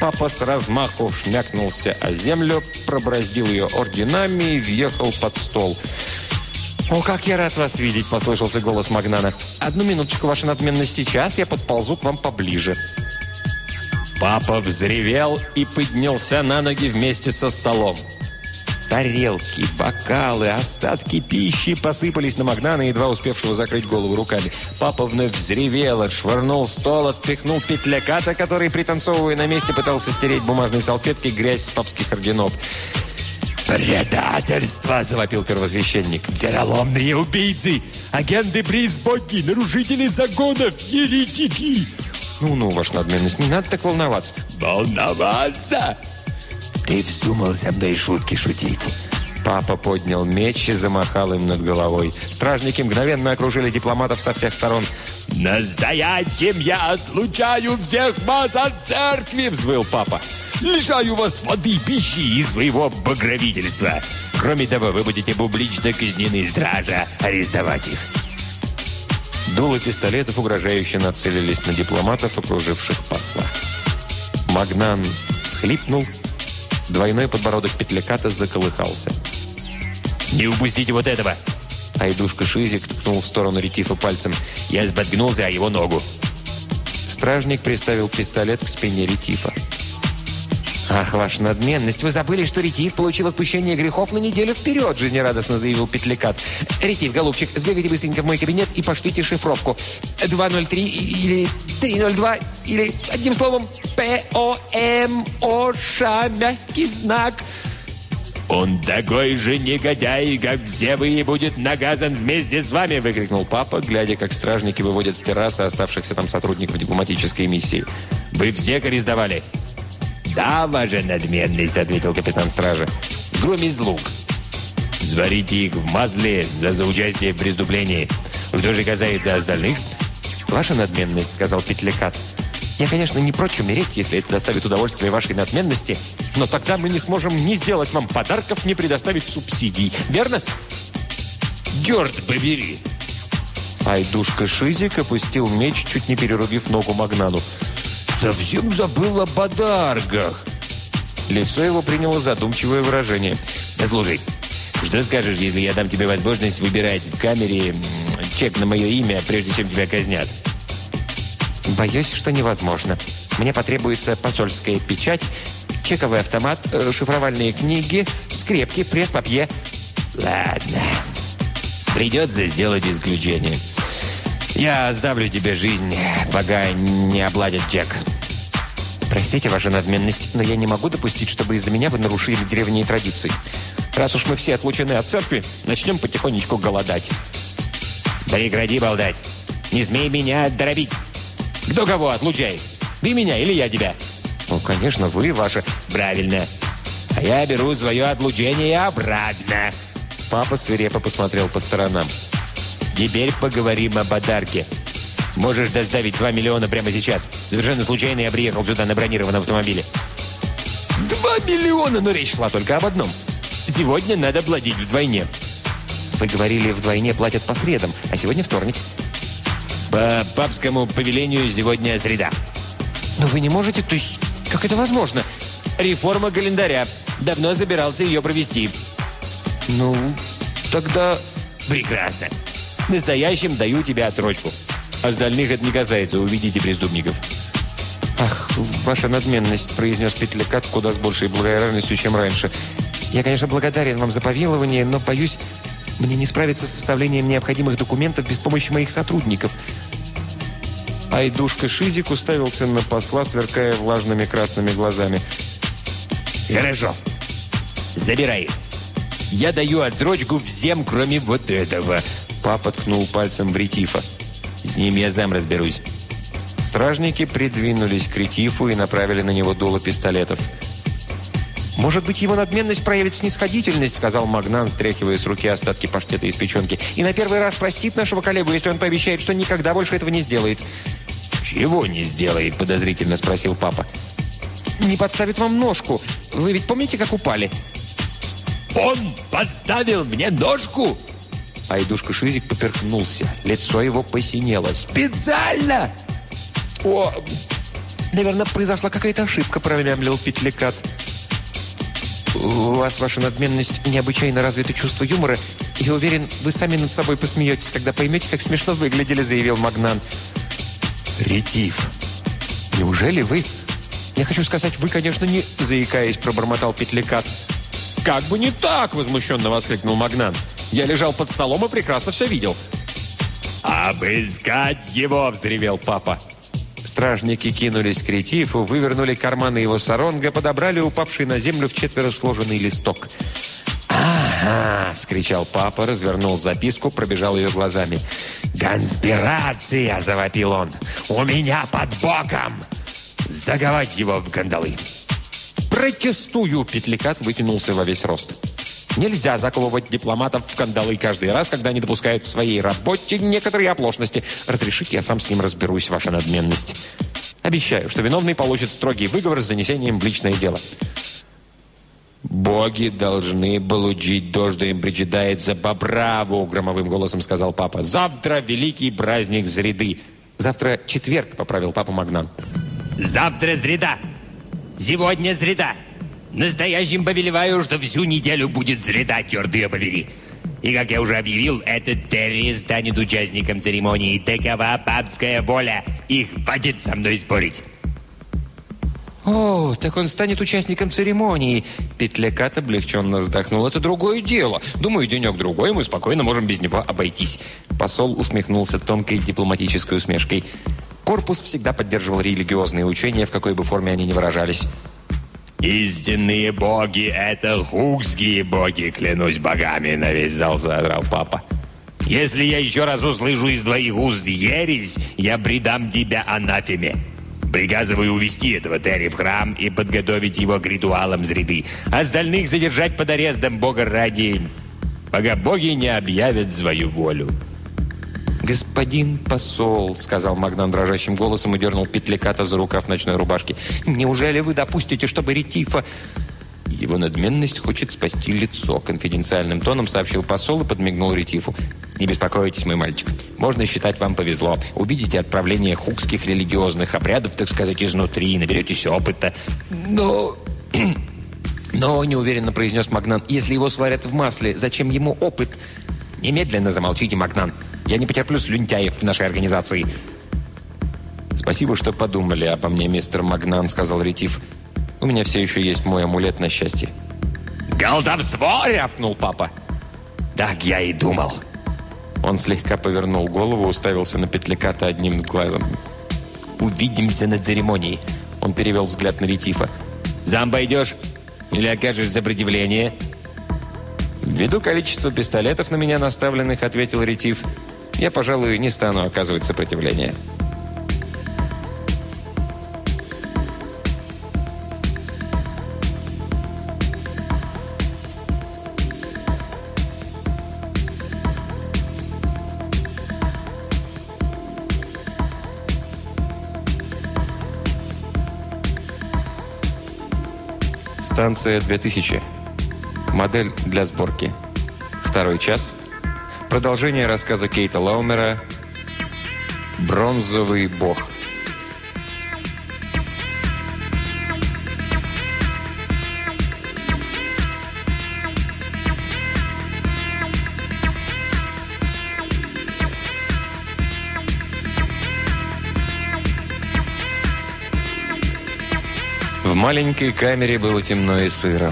Папа с размаху шмякнулся о землю, пробраздил ее орденами и въехал под стол. «О, как я рад вас видеть!» – послышался голос Магнана. «Одну минуточку, ваша надменность, сейчас я подползу к вам поближе». Папа взревел и поднялся на ноги вместе со столом. Тарелки, бокалы, остатки пищи посыпались на Магнана, едва успевшего закрыть голову руками. Папа вновь взревел, отшвырнул стол, отпихнул петляката, который, пританцовывая на месте, пытался стереть бумажной салфеткой грязь с папских орденов. «Предательство!» – завопил первосвященник. «Вероломные убийцы! Агенты преизбоги! Нарушители законов! Еретики!» «Ну-ну, ваш надменность, не надо так волноваться!» «Волноваться!» «Ты вздумал со мной шутки шутить!» Папа поднял меч и замахал им над головой. Стражники мгновенно окружили дипломатов со всех сторон. «Настоящим я отлучаю всех вас от церкви!» – взвыл папа. «Лишаю вас воды, пищи и своего багровительства. Кроме того, вы будете публично казнены, стража, арестовать их». Дулы пистолетов угрожающе нацелились на дипломатов, окруживших посла. Магнан схлипнул, двойной подбородок петляката заколыхался. «Не упустите вот этого!» Айдушка Шизик ткнул в сторону ретифа пальцем. «Я споткнулся о его ногу!» Стражник приставил пистолет к спине Ретифа. «Ах, ваша надменность, вы забыли, что Ретиф получил отпущение грехов на неделю вперед», жизнерадостно заявил Петлякат. «Ретиф, голубчик, сбегайте быстренько в мой кабинет и пошлите шифровку. 203 или 302 или, одним словом, П-О-М-О-Щ, мягкий знак». «Он такой же негодяй, как все и будет наказан вместе с вами!» выкрикнул папа, глядя, как стражники выводят с террасы оставшихся там сотрудников дипломатической миссии. «Вы все арестовали!» «Да, ваша надменность», — ответил капитан стражи. «Громизлук. Зварите их в масле за, за участие в преступлении. Что же касается остальных?» «Ваша надменность», — сказал Петлякат. «Я, конечно, не прочь умереть, если это доставит удовольствие вашей надменности, но тогда мы не сможем ни сделать вам подарков, ни предоставить субсидий. Верно?» «Дёрт побери!» Айдушка Шизик опустил меч, чуть не перерубив ногу Магнану. «Совсем забыл о подарках!» Лицо его приняло задумчивое выражение. «Слушай, что скажешь, если я дам тебе возможность выбирать в камере чек на мое имя, прежде чем тебя казнят?» «Боюсь, что невозможно. Мне потребуется посольская печать, чековый автомат, э, шифровальные книги, скрепки, пресс-папье». «Ладно. Придется сделать исключение. Я оставлю тебе жизнь, пока не обладят чек». «Простите, ваша надменность, но я не могу допустить, чтобы из-за меня вы нарушили древние традиции. Раз уж мы все отлучены от церкви, начнем потихонечку голодать». «Прекрати болтать. Не смей меня дробить. Кто кого отлучает? Ты меня или я тебя?» «Ну, конечно, вы, ваша...» «Правильно. А я беру свое отлучение обратно». Папа свирепо посмотрел по сторонам. «Теперь поговорим о подарке. Можешь доставить 2 миллиона прямо сейчас. Совершенно случайно я приехал сюда на бронированном автомобиле». «Два миллиона!» Но речь шла только об одном. Сегодня надо платить вдвойне. Вы говорили, вдвойне платят по средам, а сегодня вторник. По папскому повелению сегодня среда. Но вы не можете, то есть, как это возможно? Реформа календаря. Давно собирался ее провести. Ну, тогда... Прекрасно. Настоящим даю тебе отсрочку. Остальных это не касается, увидите преступников. «Ах, ваша надменность», – произнес Петлякат куда с большей благодарностью, чем раньше. «Я, конечно, благодарен вам за повилование, но, боюсь, мне не справиться с составлением необходимых документов без помощи моих сотрудников». Айдушка Шизик уставился на посла, сверкая влажными красными глазами. «Хорошо. Забирай. Я даю отсрочку всем, кроме вот этого». Папа ткнул пальцем в ретифа. «С ним я сам разберусь». Стражники придвинулись к ретифу и направили на него дуло пистолетов. «Может быть, его надменность проявит снисходительность», сказал Магнан, стряхивая с руки остатки паштета из печенки. «И на первый раз простит нашего коллегу, если он пообещает, что никогда больше этого не сделает». «Чего не сделает?» – подозрительно спросил папа. «Не подставит вам ножку. Вы ведь помните, как упали?» «Он подставил мне ножку?» Айдушка Шизик поперхнулся. Лицо его посинело. «Специально!» «О, наверное, произошла какая-то ошибка», – промямлил Петлякат. «У вас, ваша надменность, необычайно развито чувство юмора. Я уверен, вы сами над собой посмеетесь, когда поймете, как смешно выглядели», – заявил Магнан. «Ретив, неужели вы...» «Я хочу сказать, вы, конечно, не...» – заикаясь, пробормотал Петлякат. «Как бы не так!» – возмущенно воскликнул Магнан. «Я лежал под столом и прекрасно все видел». «Обыскать его!» – взревел папа. Стражники кинулись к ретифу, вывернули карманы его саронга, подобрали упавший на землю в четверо сложенный листок. «Ага!» – скричал папа, развернул записку, пробежал ее глазами. «Конспирация!» – завопил он. «У меня под боком! Заговать его в кандалы!» «Протестую!» – Петликат вытянулся во весь рост. Нельзя заковывать дипломатов в кандалы каждый раз, когда они допускают в своей работе некоторые оплошности. Разрешите, я сам с ним разберусь, ваша надменность. Обещаю, что виновный получит строгий выговор с занесением в личное дело. «Боги должны получить дождь, им причитает за поправу», — громовым голосом сказал папа. «Завтра великий праздник Зреды». «Завтра четверг», — поправил папа Магнан. «Завтра Зреда! Сегодня Зреда!» Настоящим повелеваю, что всю неделю будет зреда, черт ее побери. И, как я уже объявил, этот Терри станет участником церемонии. Такова папская воля. И хватит со мной спорить. «О, так он станет участником церемонии!» Петлякат облегченно вздохнул. «Это другое дело. Думаю, денек-другой мы спокойно можем без него обойтись». Посол усмехнулся тонкой дипломатической усмешкой. Корпус всегда поддерживал религиозные учения, в какой бы форме они ни выражались. «Истинные боги — это хукские боги, клянусь богами!» — на весь зал заорал папа. «Если я еще раз услышу из твоих уст ересь, я предам тебя анафеме!» Приказываю увести этого Терри в храм и подготовить его к ритуалам зряды. Остальных задержать под арестом Бога ради, пока боги не объявят свою волю. «Господин посол», — сказал Магнан дрожащим голосом и дернул Петляката за рукав ночной рубашки. «Неужели вы допустите, чтобы Ретифа...» «Его надменность хочет спасти лицо», — конфиденциальным тоном сообщил посол и подмигнул Ретифу. «Не беспокойтесь, мой мальчик. Можно считать, вам повезло. Увидите отправление хукских религиозных обрядов, так сказать, изнутри, наберетесь опыта». «Но...» «Но», — неуверенно произнес Магнан, «если его сварят в масле, зачем ему опыт?» «Немедленно замолчите, Магнан. Я не потерплю слюнтяев в нашей организации». «Спасибо, что подумали обо мне, мистер Магнан», — сказал Ретив. «У меня все еще есть мой амулет на счастье». «Голдовство!» — рявкнул папа. «Так я и думал». Он слегка повернул голову, уставился на Петляката одним глазом. «Увидимся на церемонии». Он перевел взгляд на Ретифа. «Зам пойдешь? Или окажешь сопротивление?» «Ввиду количества пистолетов на меня наставленных», — ответил Ретив, — я, пожалуй, не стану оказывать сопротивление. Станция 2000. Модель для сборки. Второй час – Продолжение рассказа Кейта Лаумера «Бронзовый бог». В маленькой камере было темно и сыро.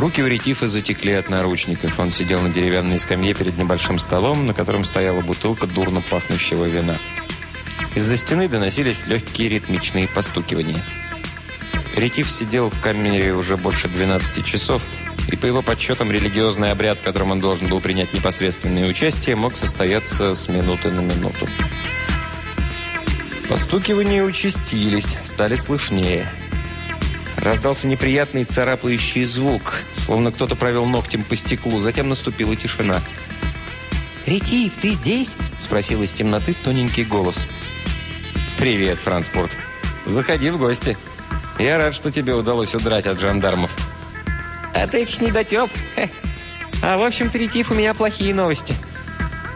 Руки у ретифа затекли от наручников. Он сидел на деревянной скамье перед небольшим столом, на котором стояла бутылка дурно пахнущего вина. Из-за стены доносились легкие ритмичные постукивания. Ретив сидел в камере уже больше 12 часов, и по его подсчетам религиозный обряд, в котором он должен был принять непосредственное участие, мог состояться с минуты на минуту. Постукивания участились, стали слышнее. Раздался неприятный царапающий звук, словно кто-то провел ногтем по стеклу. Затем наступила тишина. «Ретив, ты здесь?» – спросил из темноты тоненький голос. «Привет, Франспорт. Заходи в гости. Я рад, что тебе удалось удрать от жандармов». «А ты ж недотеп. А в общем-то, Ретив, у меня плохие новости».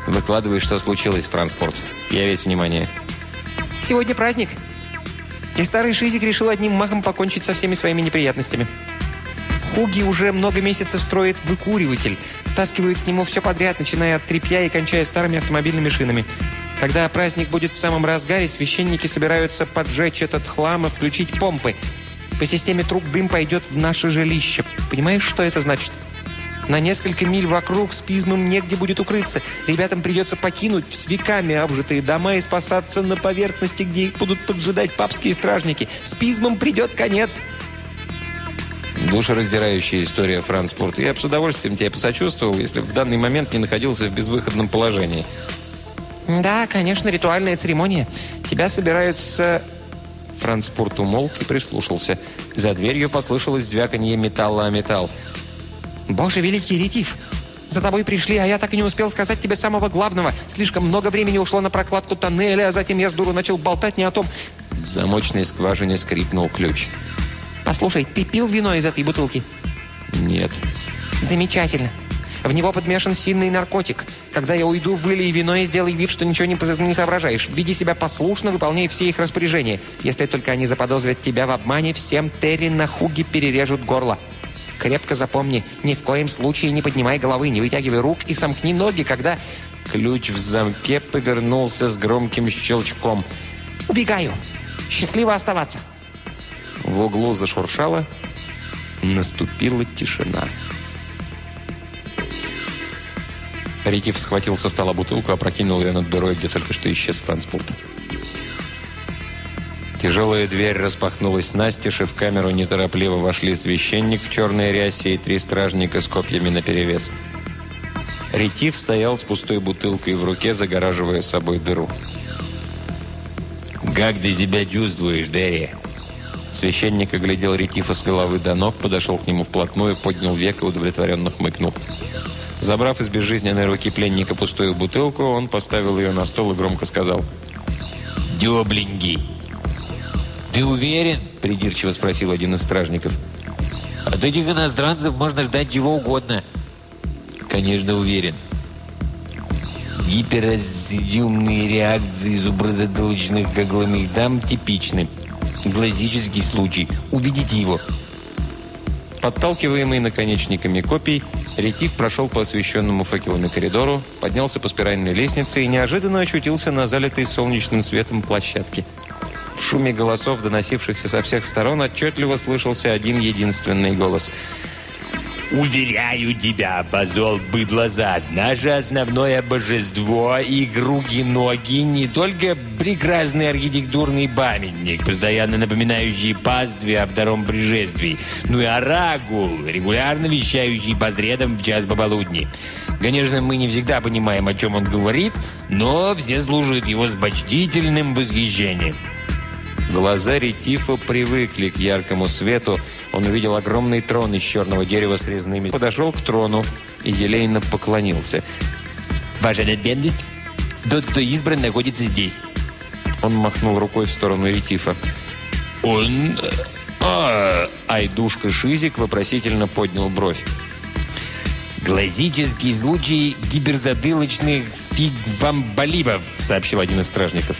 «Выкладывай, что случилось, Франспорт. Я весь внимание». Сегодня праздник. И старый Шизик решил одним махом покончить со всеми своими неприятностями. Хуги уже много месяцев строит выкуриватель. Стаскивают к нему все подряд, начиная от тряпья и кончая старыми автомобильными шинами. Когда праздник будет в самом разгаре, священники собираются поджечь этот хлам и включить помпы. По системе труб дым пойдет в наше жилище. Понимаешь, что это значит? На несколько миль вокруг с пизмом негде будет укрыться. Ребятам придется покинуть с веками обжитые дома и спасаться на поверхности, где их будут поджидать папские стражники. С пизмом придет конец. Душераздирающая история, Франспорт. Я бы с удовольствием тебе посочувствовал, если в данный момент не находился в безвыходном положении. Да, конечно, ритуальная церемония. Тебя собираются... Франспорт умолк и прислушался. За дверью послышалось звяканье металла о металл. «Боже, великий ретив! За тобой пришли, а я так и не успел сказать тебе самого главного. Слишком много времени ушло на прокладку тоннеля, а затем я с дуру начал болтать не о том...» В замочной скважине скрипнул ключ. «Послушай, ты пил вино из этой бутылки?» «Нет». «Замечательно. В него подмешан сильный наркотик. Когда я уйду, вылей вино и сделай вид, что ничего не, не соображаешь. Веди себя послушно, выполняй все их распоряжения. Если только они заподозрят тебя в обмане, всем Терри на хуге перережут горло». Крепко запомни, ни в коем случае не поднимай головы, не вытягивай рук и сомкни ноги, когда... Ключ в замке повернулся с громким щелчком. «Убегаю! Счастливо оставаться!» В углу зашуршало. Наступила тишина. Ретив схватил со стола бутылку, опрокинул ее над дырой, где только что исчез транспорт. Тяжелая дверь распахнулась настежь, и в камеру неторопливо вошли священник в черной рясе и три стражника с копьями наперевес. Ретив стоял с пустой бутылкой в руке, загораживая собой дыру. «Как ты себя чувствуешь, Дерри?» Священник оглядел Ретифа с головы до ног, подошел к нему вплотную, поднял век и удовлетворенно хмыкнул. Забрав из безжизненной руки пленника пустую бутылку, он поставил ее на стол и громко сказал «Дёбленький!» «Ты уверен?» – придирчиво спросил один из стражников. «От этих иностранцев можно ждать чего угодно». «Конечно, уверен». Гиперразъемные реакции зуброзатылочных гогломих дам типичны. Классический случай. Увидите его. Подталкиваемый наконечниками копий, ретив прошел по освещенному факелами коридору, поднялся по спиральной лестнице и неожиданно очутился на залитой солнечным светом площадке. Шуме голосов, доносившихся со всех сторон, отчетливо слышался один единственный голос. «Уверяю тебя, позол быдлозад, наше основное божество и груги-ноги не только прекрасный архитектурный памятник, постоянно напоминающий пастве о втором пришествии, но и орагул, регулярно вещающий по средам в час пополудни. Конечно, мы не всегда понимаем, о чем он говорит, но все служат его с почтительным восхищением». Глаза Ретифа привыкли к яркому свету. Он увидел огромный трон из черного дерева с резными. Подошел к трону и елейно поклонился. «Ваша надменность, тот, кто избран, находится здесь». Он махнул рукой в сторону Ретифа. «Он... А...» Айдушка Шизик вопросительно поднял бровь. «Классический случай гиперзадылочных фигвамбалибов», сообщил один из стражников.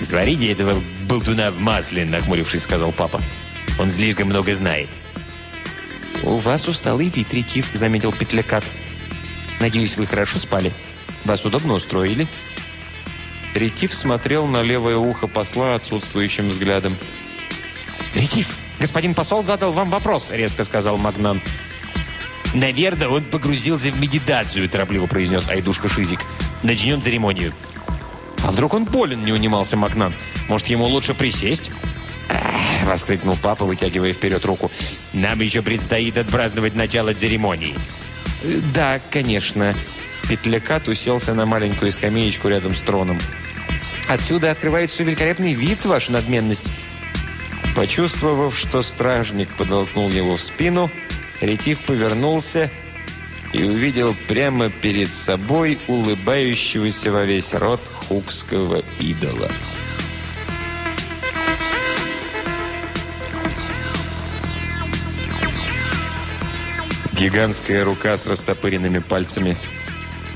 «Сварите этого болтуна в масле», — нахмурившись, сказал папа. «Он слишком много знает». «У вас усталый вид, ретив», — заметил Петлякат. «Надеюсь, вы хорошо спали? Вас удобно устроили?» Ретив смотрел на левое ухо посла отсутствующим взглядом. «Ретив, «Господин посол задал вам вопрос», — резко сказал Магнан. «Наверное, он погрузился в медитацию», – торопливо произнес Айдушка Шизик. «Начнем церемонию». «А вдруг он болен?» – не унимался Магнан. «Может, ему лучше присесть?» – воскликнул папа, вытягивая вперед руку. «Нам еще предстоит отпраздновать начало церемонии». «Да, конечно». Петлякат уселся на маленькую скамеечку рядом с троном. «Отсюда открывается великолепный вид, ваша надменность». Почувствовав, что стражник подолкнул его в спину, Ретив повернулся и увидел прямо перед собой улыбающегося во весь рот хукского идола. Гигантская рука с растопыренными пальцами,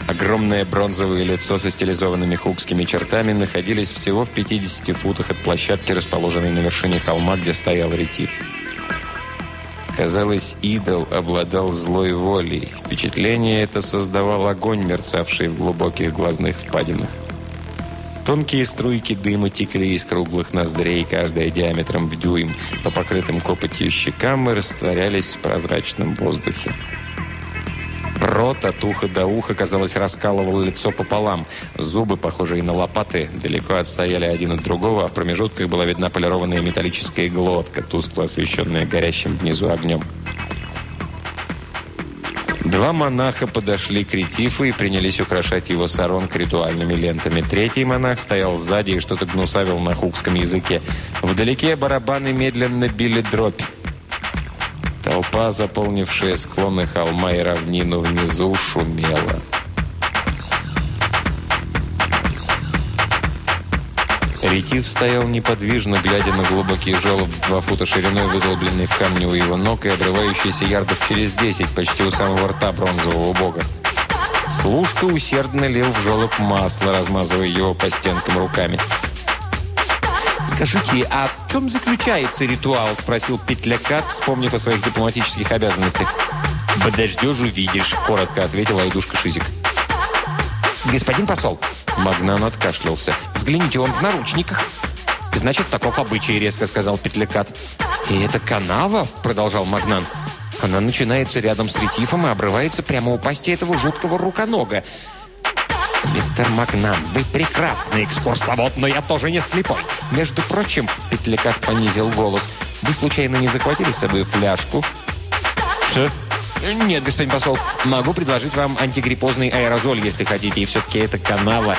огромное бронзовое лицо со стилизованными хукскими чертами находились всего в 50 футах от площадки, расположенной на вершине холма, где стоял ретив. Казалось, идол обладал злой волей. Впечатление это создавал огонь, мерцавший в глубоких глазных впадинах. Тонкие струйки дыма текли из круглых ноздрей, каждая диаметром в дюйм, по покрытым копотью щекам и растворялись в прозрачном воздухе. Рот от уха до уха, казалось, раскалывал лицо пополам. Зубы, похожие на лопаты, далеко отстояли один от другого, а в промежутках была видна полированная металлическая глотка, тускло освещенная горящим внизу огнем. Два монаха подошли к ретифу и принялись украшать его саронг ритуальными лентами. Третий монах стоял сзади и что-то гнусавил на хукском языке. Вдалеке барабаны медленно били дробь. Толпа, заполнившая склоны холма и равнину внизу, шумела. Ретив стоял неподвижно, глядя на глубокий желоб в два фута шириной, выдолбленный в камне у его ног и обрывающийся ярдов через десять, почти у самого рта бронзового бога. Служка усердно лил в желоб масло, размазывая его по стенкам руками. «Скажите, а в чем заключается ритуал?» – спросил Петлякат, вспомнив о своих дипломатических обязанностях. «Подождешь, увидишь», – коротко ответил Айдушка Шизик. «Господин посол!» Магнан откашлялся. «Взгляните, он в наручниках!» «Значит, таков обычай», – резко сказал Петлякат. «И это канава?» – продолжал Магнан. «Она начинается рядом с ретифом и обрывается прямо у пасти этого жуткого руконога. «Мистер Магнан, вы прекрасный экскурсовод, но я тоже не слепой. Между прочим, Петляков понизил голос, вы случайно не захватили с собой фляжку?» «Что?» «Нет, господин посол, могу предложить вам антигриппозный аэрозоль, если хотите, и все-таки это канава.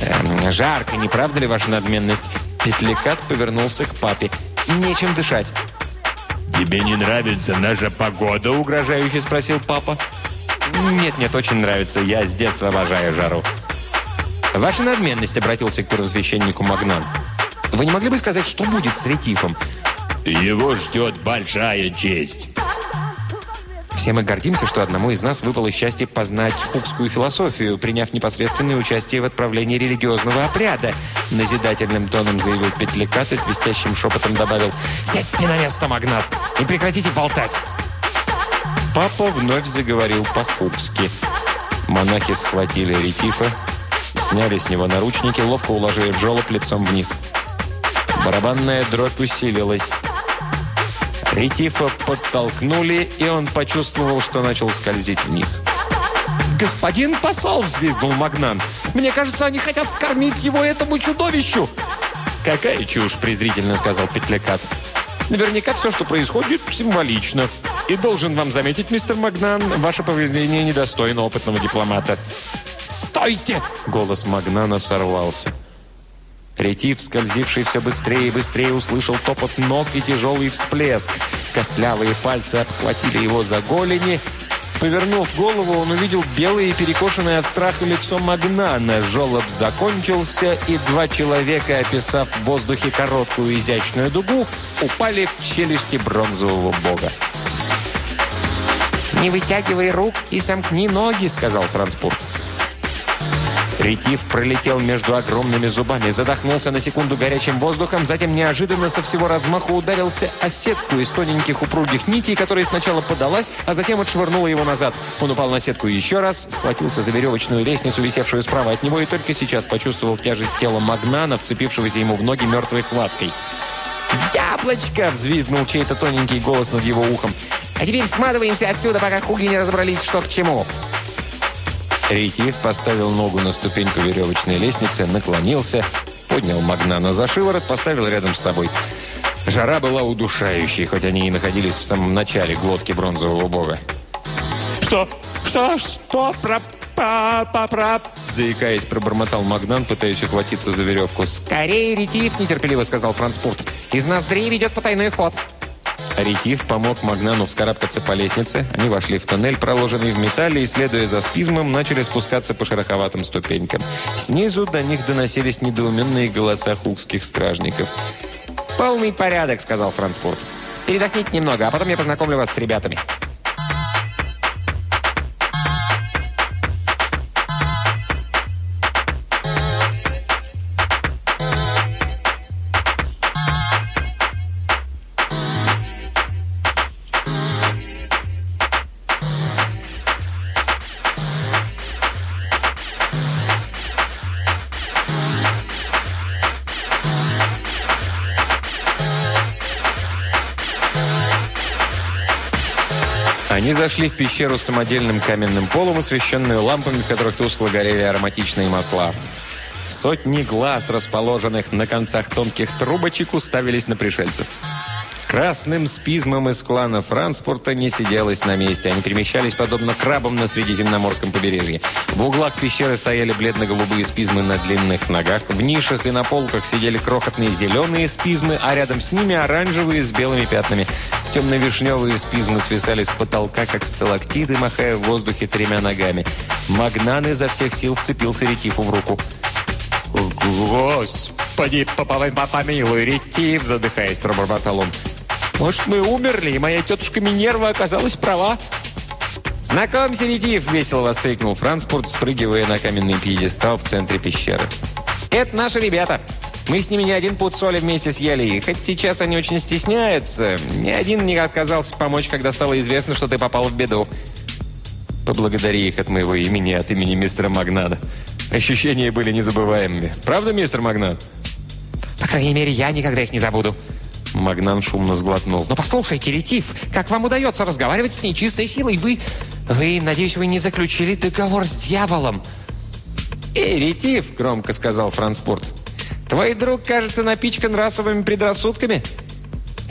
Эм, жарко, не правда ли, ваша надменность?» Петлякат повернулся к папе. «Нечем дышать». «Тебе не нравится наша погода?» – угрожающе спросил папа. «Нет-нет, очень нравится. Я с детства обожаю жару». «Ваша надменность», — обратился к первосвященнику Магнан. «Вы не могли бы сказать, что будет с ретифом?» «Его ждет большая честь». Все мы гордимся, что одному из нас выпало счастье познать хукскую философию, приняв непосредственное участие в отправлении религиозного обряда. Назидательным тоном заявил Петлякат и свистящим шепотом добавил «Сядьте на место, магнат, и прекратите болтать!» Папа вновь заговорил по-хубски. Монахи схватили ретифа, сняли с него наручники, ловко уложили в жолоб лицом вниз. Барабанная дробь усилилась. Ретифа подтолкнули, и он почувствовал, что начал скользить вниз. «Господин посол!» – взвизгнул Магнан. «Мне кажется, они хотят скормить его этому чудовищу!» «Какая чушь!» – презрительно сказал Петлякат. «Наверняка все, что происходит, символично. И должен вам заметить, мистер Магнан, ваше поведение недостойно опытного дипломата». «Стойте!» – голос Магнана сорвался. Ретив, скользивший все быстрее и быстрее, услышал топот ног и тяжелый всплеск. Костлявые пальцы обхватили его за голени. Повернув голову, он увидел белое и перекошенное от страха лицо Магнана. Жолоб закончился, и два человека, описав в воздухе короткую изящную дугу, упали в челюсти бронзового бога. «Не вытягивай рук и сомкни ноги», — сказал Францпурт. Ретив пролетел между огромными зубами, задохнулся на секунду горячим воздухом, затем неожиданно со всего размаху ударился о сетку из тоненьких упругих нитей, которая сначала подалась, а затем отшвырнула его назад. Он упал на сетку еще раз, схватился за веревочную лестницу, висевшую справа от него, и только сейчас почувствовал тяжесть тела Магнана, вцепившегося ему в ноги мертвой хваткой. «Яблочко!» – взвизгнул чей-то тоненький голос над его ухом. «А теперь сматываемся отсюда, пока хуги не разобрались, что к чему!» Ретив поставил ногу на ступеньку веревочной лестницы, наклонился, поднял Магнана за шиворот, поставил рядом с собой. Жара была удушающей, хоть они и находились в самом начале глотки бронзового бога. «Что? Что? Что? Про... Па, па, про...» Заикаясь, пробормотал Магнан, пытаясь ухватиться за веревку. «Скорее, ретив!» – нетерпеливо сказал транспорт. «Из ноздрей ведет потайной ход!» Ретив помог Магнану вскарабкаться по лестнице. Они вошли в тоннель, проложенный в металле, и, следуя за спизмом, начали спускаться по шероховатым ступенькам. Снизу до них доносились недоуменные голоса хукских стражников. «Полный порядок», — сказал Франспорт. «Передохните немного, а потом я познакомлю вас с ребятами». Зашли в пещеру с самодельным каменным полом, освещенную лампами, в которых тускло горели ароматичные масла. Сотни глаз, расположенных на концах тонких трубочек, уставились на пришельцев. Красным спизмом из клана Франспорта не сиделось на месте. Они перемещались подобно крабам на Средиземноморском побережье. В углах пещеры стояли бледно-голубые спизмы на длинных ногах. В нишах и на полках сидели крохотные зеленые спизмы, а рядом с ними оранжевые с белыми пятнами. Темно-вишневые спизмы свисали с потолка, как сталактиты, махая в воздухе тремя ногами. Магнан изо всех сил вцепился ретифу в руку. «Господи, помилуй, ретив!» задыхаясь, пробормотал он. Может, мы умерли, и моя тетушка Минерва оказалась права?» «Знакомься, ретив!» – весело воскликнул Франспорт, спрыгивая на каменный пьедестал в центре пещеры. «Это наши ребята. Мы с ними не один пуд соли вместе съели, и хоть сейчас они очень стесняются, ни один не отказался помочь, когда стало известно, что ты попал в беду». «Поблагодари их от моего имени, от имени мистера Магнана. Ощущения были незабываемыми. Правда, мистер Магнат?» «По крайней мере, я никогда их не забуду». Магнан шумно сглотнул. «Но послушайте, Ретив, как вам удается разговаривать с нечистой силой? Вы, вы, надеюсь, вы не заключили договор с дьяволом?» «Эй, Ретив!» – громко сказал Франспорт. «Твой друг, кажется, напичкан расовыми предрассудками?»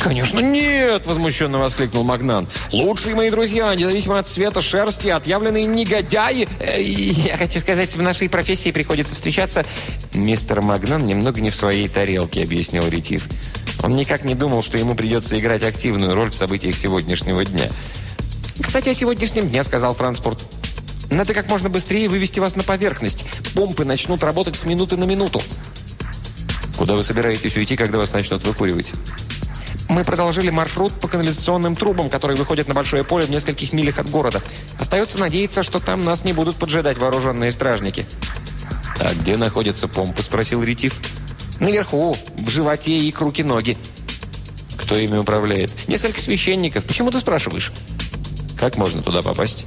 «Конечно нет!» – возмущенно воскликнул Магнан. «Лучшие мои друзья, независимо от цвета шерсти, отъявленные негодяи!» э, «Я хочу сказать, в нашей профессии приходится встречаться...» «Мистер Магнан немного не в своей тарелке», – объяснил Ретив. Он никак не думал, что ему придется играть активную роль в событиях сегодняшнего дня. «Кстати, о сегодняшнем дне», — сказал Франспорт. «Надо как можно быстрее вывести вас на поверхность. Помпы начнут работать с минуты на минуту». «Куда вы собираетесь уйти, когда вас начнут выкуривать?» Мы продолжили маршрут по канализационным трубам, которые выходят на большое поле в нескольких милях от города. Остается надеяться, что там нас не будут поджидать вооруженные стражники. «А где находятся помпы?» – спросил Ретив. Наверху, в животе и руки-ноги. Кто ими управляет? Несколько священников. Почему ты спрашиваешь? Как можно туда попасть?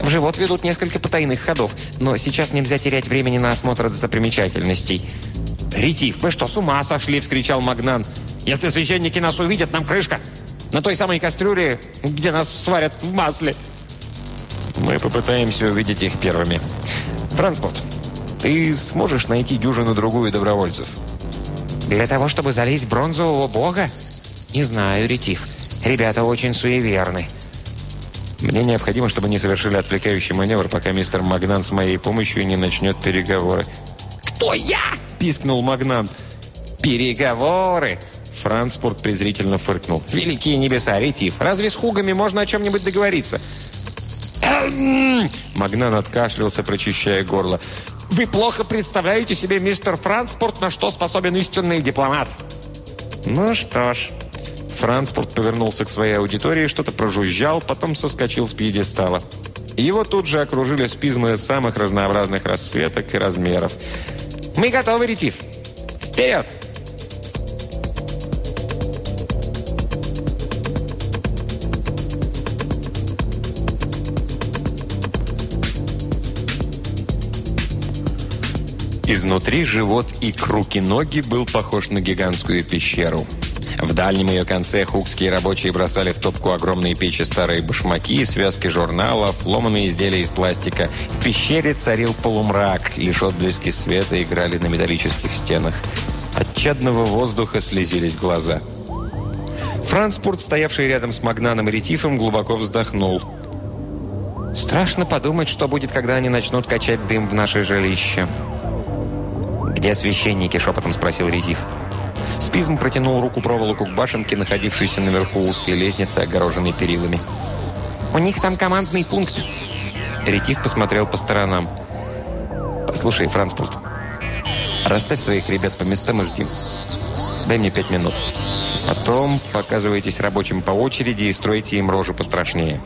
В живот ведут несколько потайных ходов, но сейчас нельзя терять времени на осмотр достопримечательностей. «Ретив, вы что, с ума сошли?» – вскричал Магнан. «Если священники нас увидят, нам крышка! На той самой кастрюле, где нас сварят в масле!» «Мы попытаемся увидеть их первыми. Транспорт, ты сможешь найти дюжину-другую добровольцев?» Для того, чтобы залезть в бронзового бога? Не знаю, Ретив. Ребята очень суеверны. Мне необходимо, чтобы они совершили отвлекающий маневр, пока мистер Магнан с моей помощью не начнет переговоры. «Кто я?» – пискнул Магнан. «Переговоры!» Франспорт презрительно фыркнул. «Великие небеса, Ретив! Разве с Хугами можно о чем-нибудь договориться?» Магнан откашлялся, прочищая горло. Вы плохо представляете себе, мистер Франспорт, на что способен истинный дипломат. Ну что ж. Франспорт повернулся к своей аудитории, что-то прожужжал, потом соскочил с пьедестала. Его тут же окружили спизмы самых разнообразных расцветок и размеров. «Мы готовы, Ретив! Вперед!» Изнутри живот и к руки-ноги был похож на гигантскую пещеру. В дальнем ее конце хукские рабочие бросали в топку огромные печи старые башмаки, связки журналов, ломаные изделия из пластика. В пещере царил полумрак, лишь отблески света играли на металлических стенах. От чадного воздуха слезились глаза. Франспорт, стоявший рядом с Магнаном и Ретифом, глубоко вздохнул. «Страшно подумать, что будет, когда они начнут качать дым в наше жилище». «Где священники?» – шепотом спросил Ретиф. Спизм протянул руку проволоку к башенке, находившейся наверху узкой лестницы, огороженной перилами. «У них там командный пункт». Ретив посмотрел по сторонам. «Послушай, Франспорт, расставь своих ребят по местам и жди. Дай мне пять минут. Потом показывайтесь рабочим по очереди и стройте им рожи пострашнее».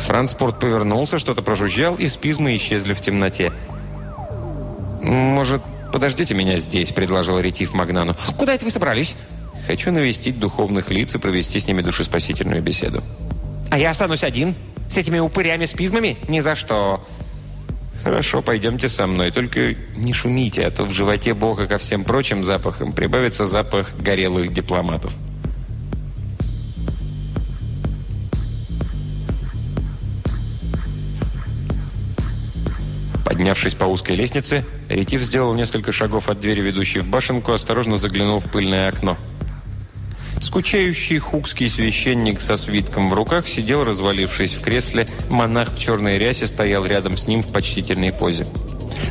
Франспорт повернулся, что-то прожужжал, и спизмы исчезли в темноте. «Может, «Подождите меня здесь», – предложил Ретив Магнану. «Куда это вы собрались?» «Хочу навестить духовных лиц и провести с ними душеспасительную беседу». «А я останусь один? С этими упырями-спизмами? Ни за что!» «Хорошо, пойдемте со мной. Только не шумите, а то в животе Бога ко всем прочим запахам прибавится запах горелых дипломатов». Поднявшись по узкой лестнице, Ретив сделал несколько шагов от двери, ведущей в башенку, осторожно заглянул в пыльное окно. Скучающий хукский священник со свитком в руках сидел, развалившись в кресле. Монах в черной рясе стоял рядом с ним в почтительной позе.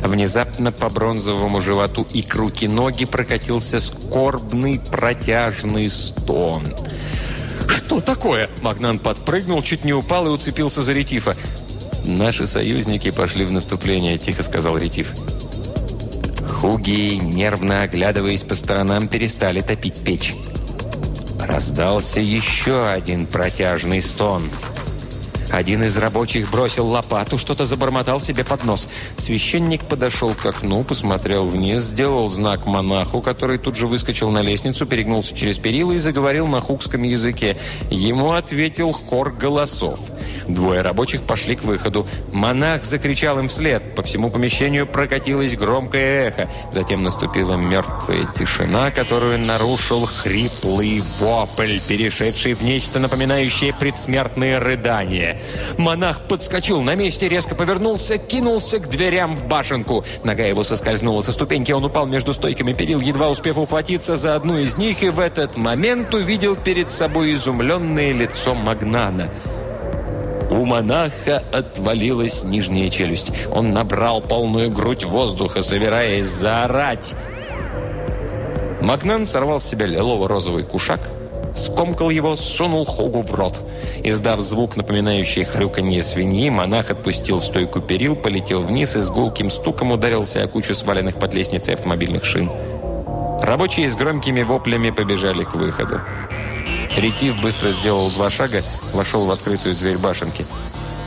Внезапно по бронзовому животу и к руки-ноги прокатился скорбный протяжный стон. «Что такое?» Магнан подпрыгнул, чуть не упал и уцепился за ретифа. «Наши союзники пошли в наступление», – тихо сказал Ретив. Хуги, нервно оглядываясь по сторонам, перестали топить печь. Раздался еще один протяжный стон – один из рабочих бросил лопату, что-то забормотал себе под нос. Священник подошел к окну, посмотрел вниз, сделал знак монаху, который тут же выскочил на лестницу, перегнулся через перила и заговорил на хукском языке. Ему ответил хор голосов. Двое рабочих пошли к выходу. Монах закричал им вслед. По всему помещению прокатилось громкое эхо. Затем наступила мертвая тишина, которую нарушил хриплый вопль, перешедший в нечто напоминающее предсмертные рыдания. Монах подскочил на месте, резко повернулся, кинулся к дверям в башенку. Нога его соскользнула со ступеньки, он упал между стойками перил, едва успев ухватиться за одну из них, и в этот момент увидел перед собой изумленное лицо Магнана. У монаха отвалилась нижняя челюсть. Он набрал полную грудь воздуха, собираясь заорать. Магнан сорвал с себя лилово-розовый кушак – скомкал его, сунул Хугу в рот. Издав звук, напоминающий хрюканье свиньи, монах отпустил стойку перил, полетел вниз и с гулким стуком ударился о кучу сваленных под лестницей автомобильных шин. Рабочие с громкими воплями побежали к выходу. Ретив быстро сделал два шага, вошел в открытую дверь башенки.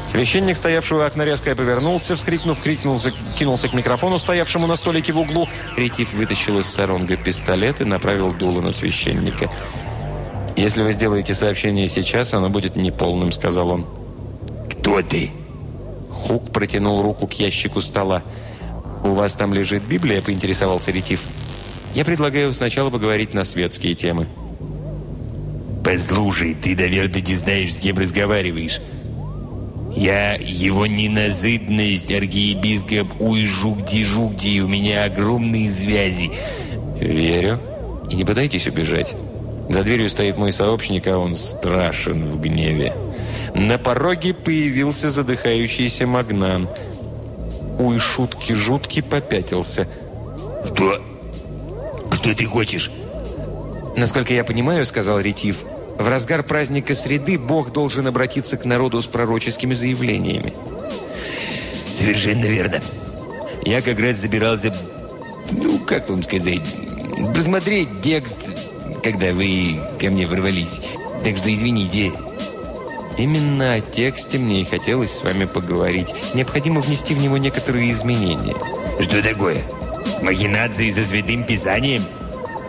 Священник, стоявший у окна, резко повернулся, вскрикнув, крикнулся, кинулся к микрофону, стоявшему на столике в углу. Ретив вытащил из саронга пистолет и направил дуло на священника. «Если вы сделаете сообщение сейчас, оно будет неполным», — сказал он. «Кто ты?» Хук протянул руку к ящику стола. «У вас там лежит Библия?» — поинтересовался Ретив. «Я предлагаю сначала поговорить на светские темы». «Послушай, ты, наверное, не знаешь, с кем разговариваешь. Я его неназидность, архиепископ Уй-Жугди-Жугди, у меня огромные связи». «Верю. И не пытайтесь убежать». За дверью стоит мой сообщник, а он страшен в гневе. На пороге появился задыхающийся Магнан. Уй, шутки жуткий попятился. «Что? Что ты хочешь?» «Насколько я понимаю, — сказал Ретив, — в разгар праздника среды Бог должен обратиться к народу с пророческими заявлениями». «Совершенно верно. Я как раз забирался, ну, как вам сказать, посмотреть текст когда вы ко мне ворвались. Так что извините». Именно о тексте мне и хотелось с вами поговорить. Необходимо внести в него некоторые изменения. Что такое? Махинации за святым писанием?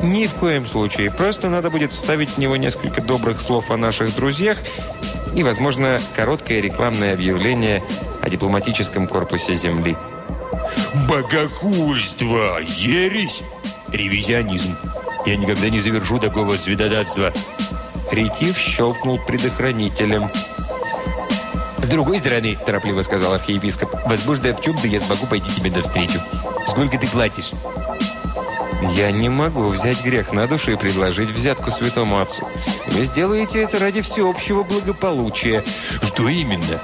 Ни в коем случае. Просто надо будет вставить в него несколько добрых слов о наших друзьях и, возможно, короткое рекламное объявление о дипломатическом корпусе Земли. Богохульство! Ересь! Ревизионизм. Я никогда не завершу такого свидодатства. Ретив щелкнул предохранителем. «С другой стороны, — торопливо сказал архиепископ, — возможно, в чем-то я смогу пойти тебе навстречу. Сколько ты платишь?» «Я не могу взять грех на душу и предложить взятку святому отцу. Вы сделаете это ради всеобщего благополучия. Что именно?»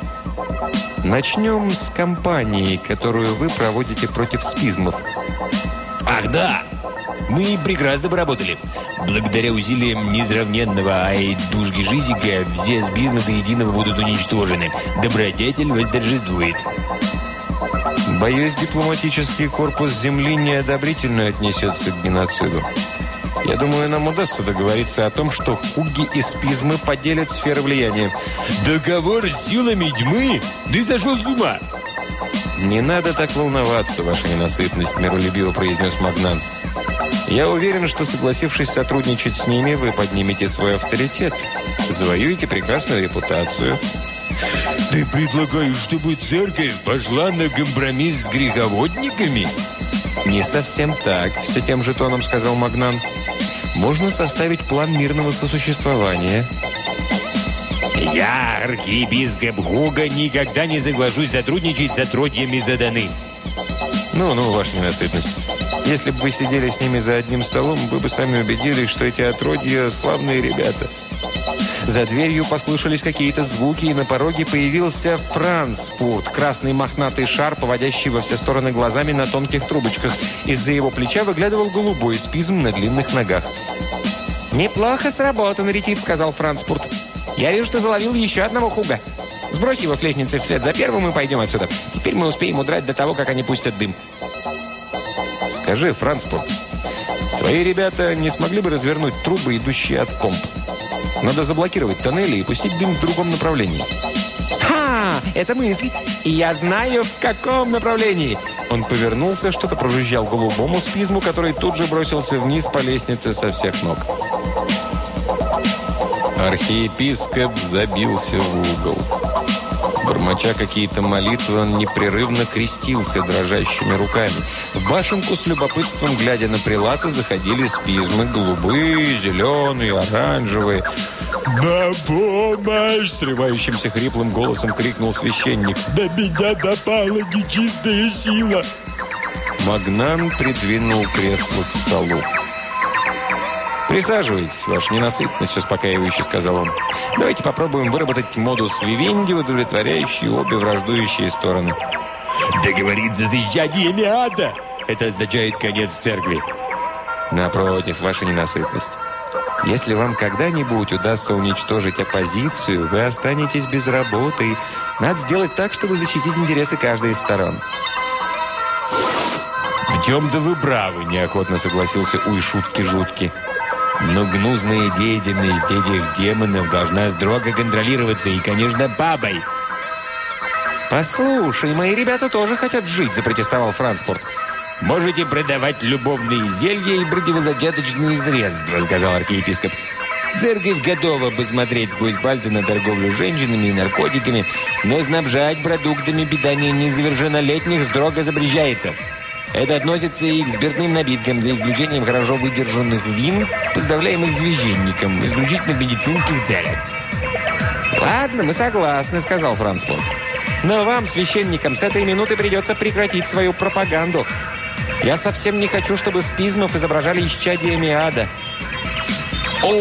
Начнем с кампании, которую вы проводите против спизмов. «Ах, да! Мы прекрасно поработали. Благодаря усилиям несравненного Айдушги Жизика все спизмы до единого будут уничтожены. Добродетель восторжествует». Боюсь, дипломатический корпус Земли неодобрительно отнесется к геноциду. Я думаю, нам удастся договориться о том, что хуги и спизмы поделят сферы влияния. «Договор с силами тьмы? Ты зашел с ума!» «Не надо так волноваться, ваша ненасытность», – миролюбиво произнес Магнан. «Я уверен, что, согласившись сотрудничать с ними, вы поднимете свой авторитет, завоюете прекрасную репутацию». «Ты предлагаешь, чтобы церковь пошла на компромисс с греховодниками?» «Не совсем так», – все тем же тоном сказал Магнан. «Можно составить план мирного сосуществования». «Я, архиепископ Гуга, никогда не соглашусь сотрудничать с отродьями заданы». «Ну-ну, ваша ненасытность. Если бы вы сидели с ними за одним столом, вы бы сами убедились, что эти отродья – славные ребята». За дверью послышались какие-то звуки, и на пороге появился Франспут, красный мохнатый шар, поводящий во все стороны глазами на тонких трубочках. Из-за его плеча выглядывал голубой спизм на длинных ногах. «Неплохо сработано, Ретив», — сказал Франспурт. «Я вижу, что заловил еще одного хуга. Сбрось его с лестницы вслед за первым и пойдем отсюда. Теперь мы успеем удрать до того, как они пустят дым». «Скажи, Франспурт, твои ребята не смогли бы развернуть трубы, идущие от помп?» Надо заблокировать тоннели и пустить дым в другом направлении. «Ха! Это мысль! И я знаю, в каком направлении!» Он повернулся, что-то прожужжал голубому спизму, который тут же бросился вниз по лестнице со всех ног. Архиепископ забился в угол. Бормоча какие-то молитвы, он непрерывно крестился дрожащими руками. В башенку с любопытством, глядя на прилата, заходили спизмы голубые, зеленые, оранжевые. «На помощь!» – срывающимся хриплым голосом крикнул священник. «До меня допала нечистая сила!» Магнан придвинул кресло к столу. «Присаживайтесь, ваша ненасытность», – успокаивающе сказал он. «Давайте попробуем выработать модус вивенди, удовлетворяющий обе враждующие стороны». «Договориться с исчадиями ада! Это означает конец церкви!» «Напротив, ваша ненасытность. Если вам когда-нибудь удастся уничтожить оппозицию, вы останетесь без работы. Надо сделать так, чтобы защитить интересы каждой из сторон». «В чем-то вы правы», – неохотно согласился Уй шутки жутки. Но гнусная деятельность этих демонов должна строго контролироваться и, конечно, бабой. «Послушай, мои ребята тоже хотят жить», – запротестовал Франспорт. «Можете продавать любовные зелья и противозачаточные средства», – сказал архиепископ. «Церковь готова посмотреть сквозь пальцы на торговлю женщинами и наркотиками, но снабжать продуктами питания несовершеннолетних строго запрещается». Это относится и к спиртным напиткам, за исключением хорошо выдержанных вин, поставляемых священником, исключительно в медицинских целях. «Ладно, мы согласны», — сказал Франспорт. «Но вам, священникам, с этой минуты придется прекратить свою пропаганду. Я совсем не хочу, чтобы спизмов изображали исчадиями ада». «О,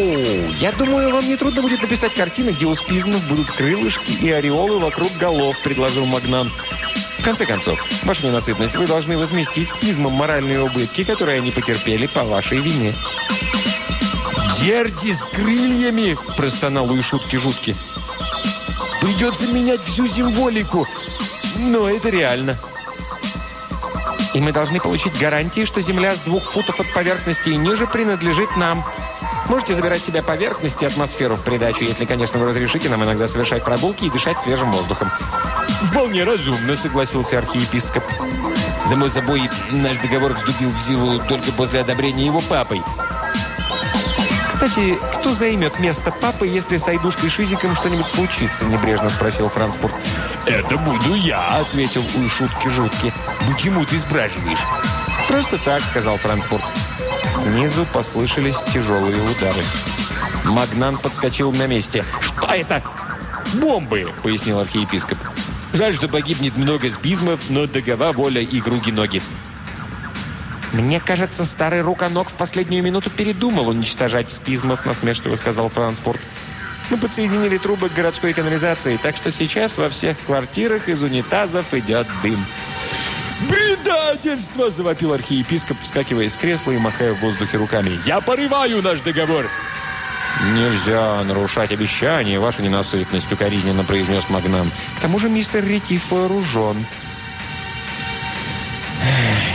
я думаю, вам не трудно будет написать картины, где у спизмов будут крылышки и ореолы вокруг голов», — предложил Магнан. В конце концов, ваша ненасытность, вы должны возместить спизмом моральные убытки, которые они потерпели по вашей вине. «Черти с крыльями!» – простонал и шутки жутки. «Придется менять всю символику, но это реально». И мы должны получить гарантии, что Земля с двух футов от поверхности и ниже принадлежит нам. Можете забирать себя поверхность и атмосферу в придачу, если, конечно, вы разрешите нам иногда совершать прогулки и дышать свежим воздухом. «Вполне разумно», — согласился архиепископ. «Само собой, наш договор вступил в силу только после одобрения его папой». «Кстати, кто займет место папы, если с Айдушкой Шизиком что-нибудь случится?» – небрежно спросил Франспорт. «Это буду я», – ответил Уй шутки жутки. «Почему ты спрашиваешь?» «Просто так», – сказал Франспорт. Снизу послышались тяжелые удары. Магнан подскочил на месте. «Что это?» «Бомбы», — пояснил архиепископ. «Жаль, что погибнет много спизмов, но догова, воля и круги-ноги». «Мне кажется, старый руконог в последнюю минуту передумал уничтожать спизмов», насмешливо сказал Франспорт. «Мы подсоединили трубы к городской канализации, так что сейчас во всех квартирах из унитазов идет дым». «Предательство!» – завопил архиепископ, вскакивая с кресла и махая в воздухе руками. «Я порываю наш договор!» «Нельзя нарушать обещания, ваша ненасытность», – укоризненно произнес Магнан. «К тому же мистер Ретив вооружен».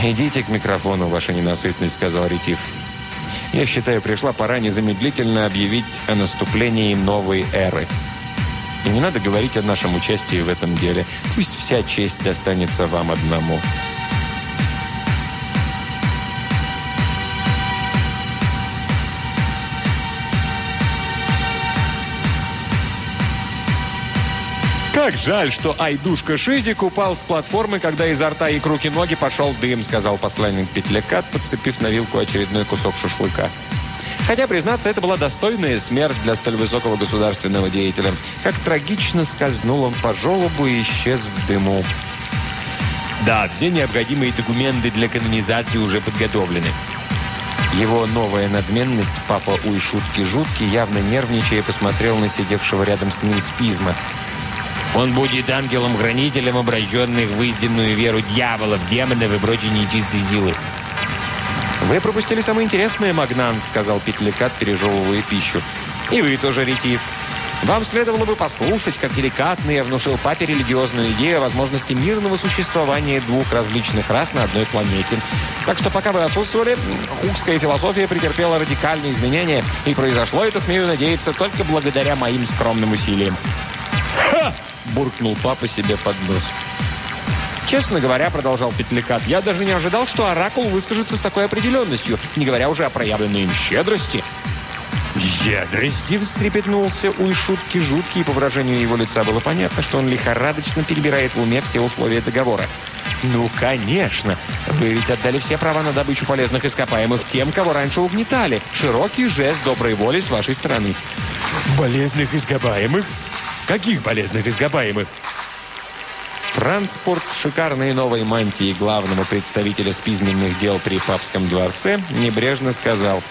«Идите к микрофону, ваша ненасытность», — сказал Ретив. «Я считаю, пришла пора незамедлительно объявить о наступлении новой эры. И не надо говорить о нашем участии в этом деле. Пусть вся честь достанется вам одному». «Как жаль, что Айдушка Шизик упал с платформы, когда изо рта и к руки-ноги пошел дым», сказал посланник Петлякат, подцепив на вилку очередной кусок шашлыка. Хотя, признаться, это была достойная смерть для столь высокого государственного деятеля. Как трагично скользнул он по желобу и исчез в дыму. Да, все необходимые документы для канонизации уже подготовлены. Его новая надменность, папа Уй шутки жуткий, явно нервничая, посмотрел на сидевшего рядом с ним спизма. Он будет ангелом-хранителем, обращенных в истинную веру дьяволов, демонов и прочей нечистой силы. «Вы пропустили самое интересное, Магнан», — сказал Петлякат, пережевывая пищу. «И вы тоже, Ретив. Вам следовало бы послушать, как деликатно я внушил папе религиозную идею о возможности мирного существования двух различных рас на одной планете. Так что пока вы отсутствовали, хукская философия претерпела радикальные изменения, и произошло это, смею надеяться, только благодаря моим скромным усилиям. «Ха!» – буркнул папа себе под нос. Честно говоря, продолжал Петлякат, я даже не ожидал, что Оракул выскажется с такой определенностью, не говоря уже о проявленной им щедрости. «Щедрости!» – встрепетнулся Уй шутки жуткий, и по выражению его лица было понятно, что он лихорадочно перебирает в уме все условия договора. «Ну, конечно! Вы ведь отдали все права на добычу полезных ископаемых тем, кого раньше угнетали. Широкий жест доброй воли с вашей стороны». «Полезных ископаемых? Каких полезных ископаемых?» Транспорт в шикарной новой мантии главного представителя спизменных дел при папском дворце небрежно сказал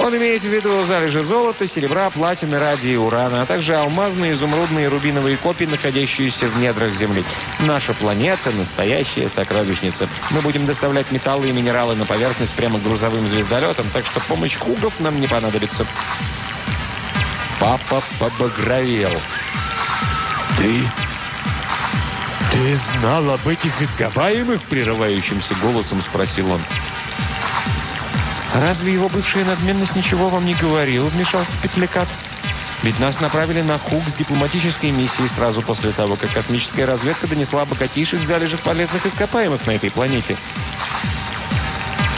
он имеет в виду залежи золота, серебра, платины, радии, урана, а также алмазные, изумрудные и рубиновые копии, находящиеся в недрах Земли. Наша планета – настоящая сокровищница. Мы будем доставлять металлы и минералы на поверхность прямо грузовым звездолетом, так что помощь хугов нам не понадобится. Папа побагровел. «Ты «Ты знал об этих изгобаемых?» – прерывающимся голосом спросил он. «Разве его бывшая надменность ничего вам не говорил?» – вмешался Петлякат. «Ведь нас направили на Хук с дипломатической миссией сразу после того, как космическая разведка донесла о богатейших залежах полезных ископаемых на этой планете».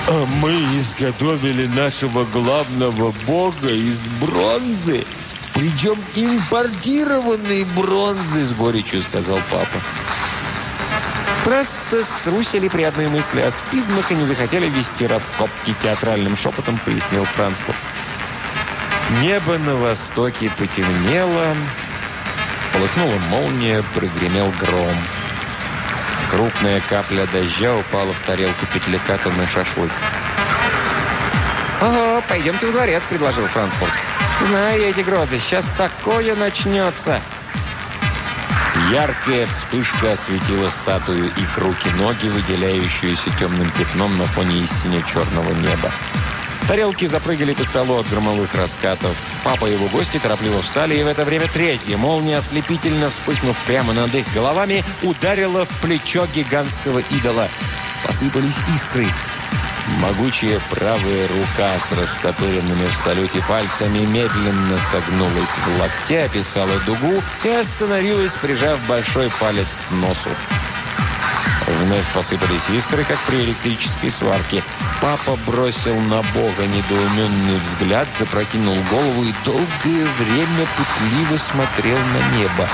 «А мы изготовили нашего главного бога из бронзы, причем импортированной бронзы», – с горечью сказал папа. Просто струсили при одной мысли о спизмах и не захотели вести раскопки театральным шепотом, пояснил Франспорт. Небо на востоке потемнело, полыхнула молния, прогремел гром. Крупная капля дождя упала в тарелку петляката на шашлык. «Ого, пойдемте в дворец», — предложил Франспорт. «Знаю я эти грозы, сейчас такое начнется». Яркая вспышка осветила статую и руки-ноги, выделяющуюся темным пятном на фоне истине черного неба. Тарелки запрыгали по столу от громовых раскатов. Папа и его гости торопливо встали, и в это время третья молния, ослепительно вспыхнув прямо над их головами, ударила в плечо гигантского идола. Посыпались искры. Могучая правая рука с растопыренными в салюте пальцами медленно согнулась в локте, описала дугу и остановилась, прижав большой палец к носу. Вновь посыпались искры, как при электрической сварке. Папа бросил на Бога недоуменный взгляд, запрокинул голову и долгое время пытливо смотрел на небо.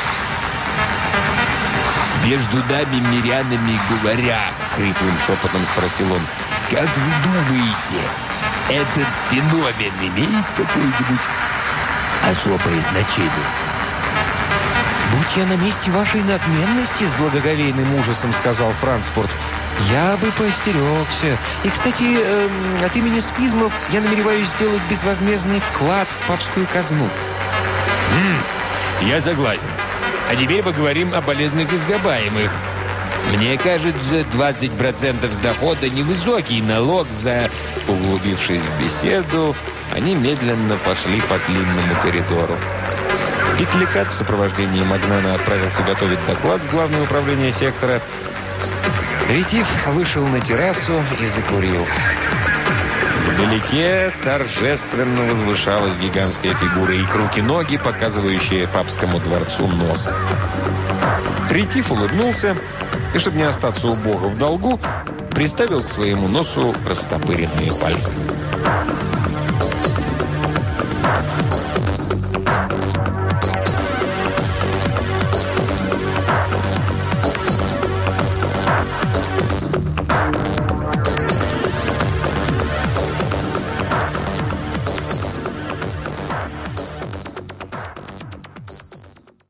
«Между нами мирянами говоря», — хриплым шепотом спросил он, как вы думаете, Этот феномен имеет какое-нибудь особое значение? «Будь я на месте вашей надменности с благоговейным ужасом», — сказал Франспорт, «я бы поостерегся. И, кстати, эм, от имени спизмов я намереваюсь сделать безвозмездный вклад в папскую казну». Хм, я согласен. А теперь поговорим о полезных изгобаемых. Мне кажется, 20% с дохода невысокий налог за... Углубившись в беседу, они медленно пошли по длинному коридору. Петликат в сопровождении Магнана отправился готовить доклад в Главное управление сектора. Ретив вышел на террасу и закурил. Вдалеке торжественно возвышалась гигантская фигура и руки-ноги, показывающие папскому дворцу нос. Ретив улыбнулся и, чтобы не остаться у бога в долгу, приставил к своему носу растопыренные пальцы.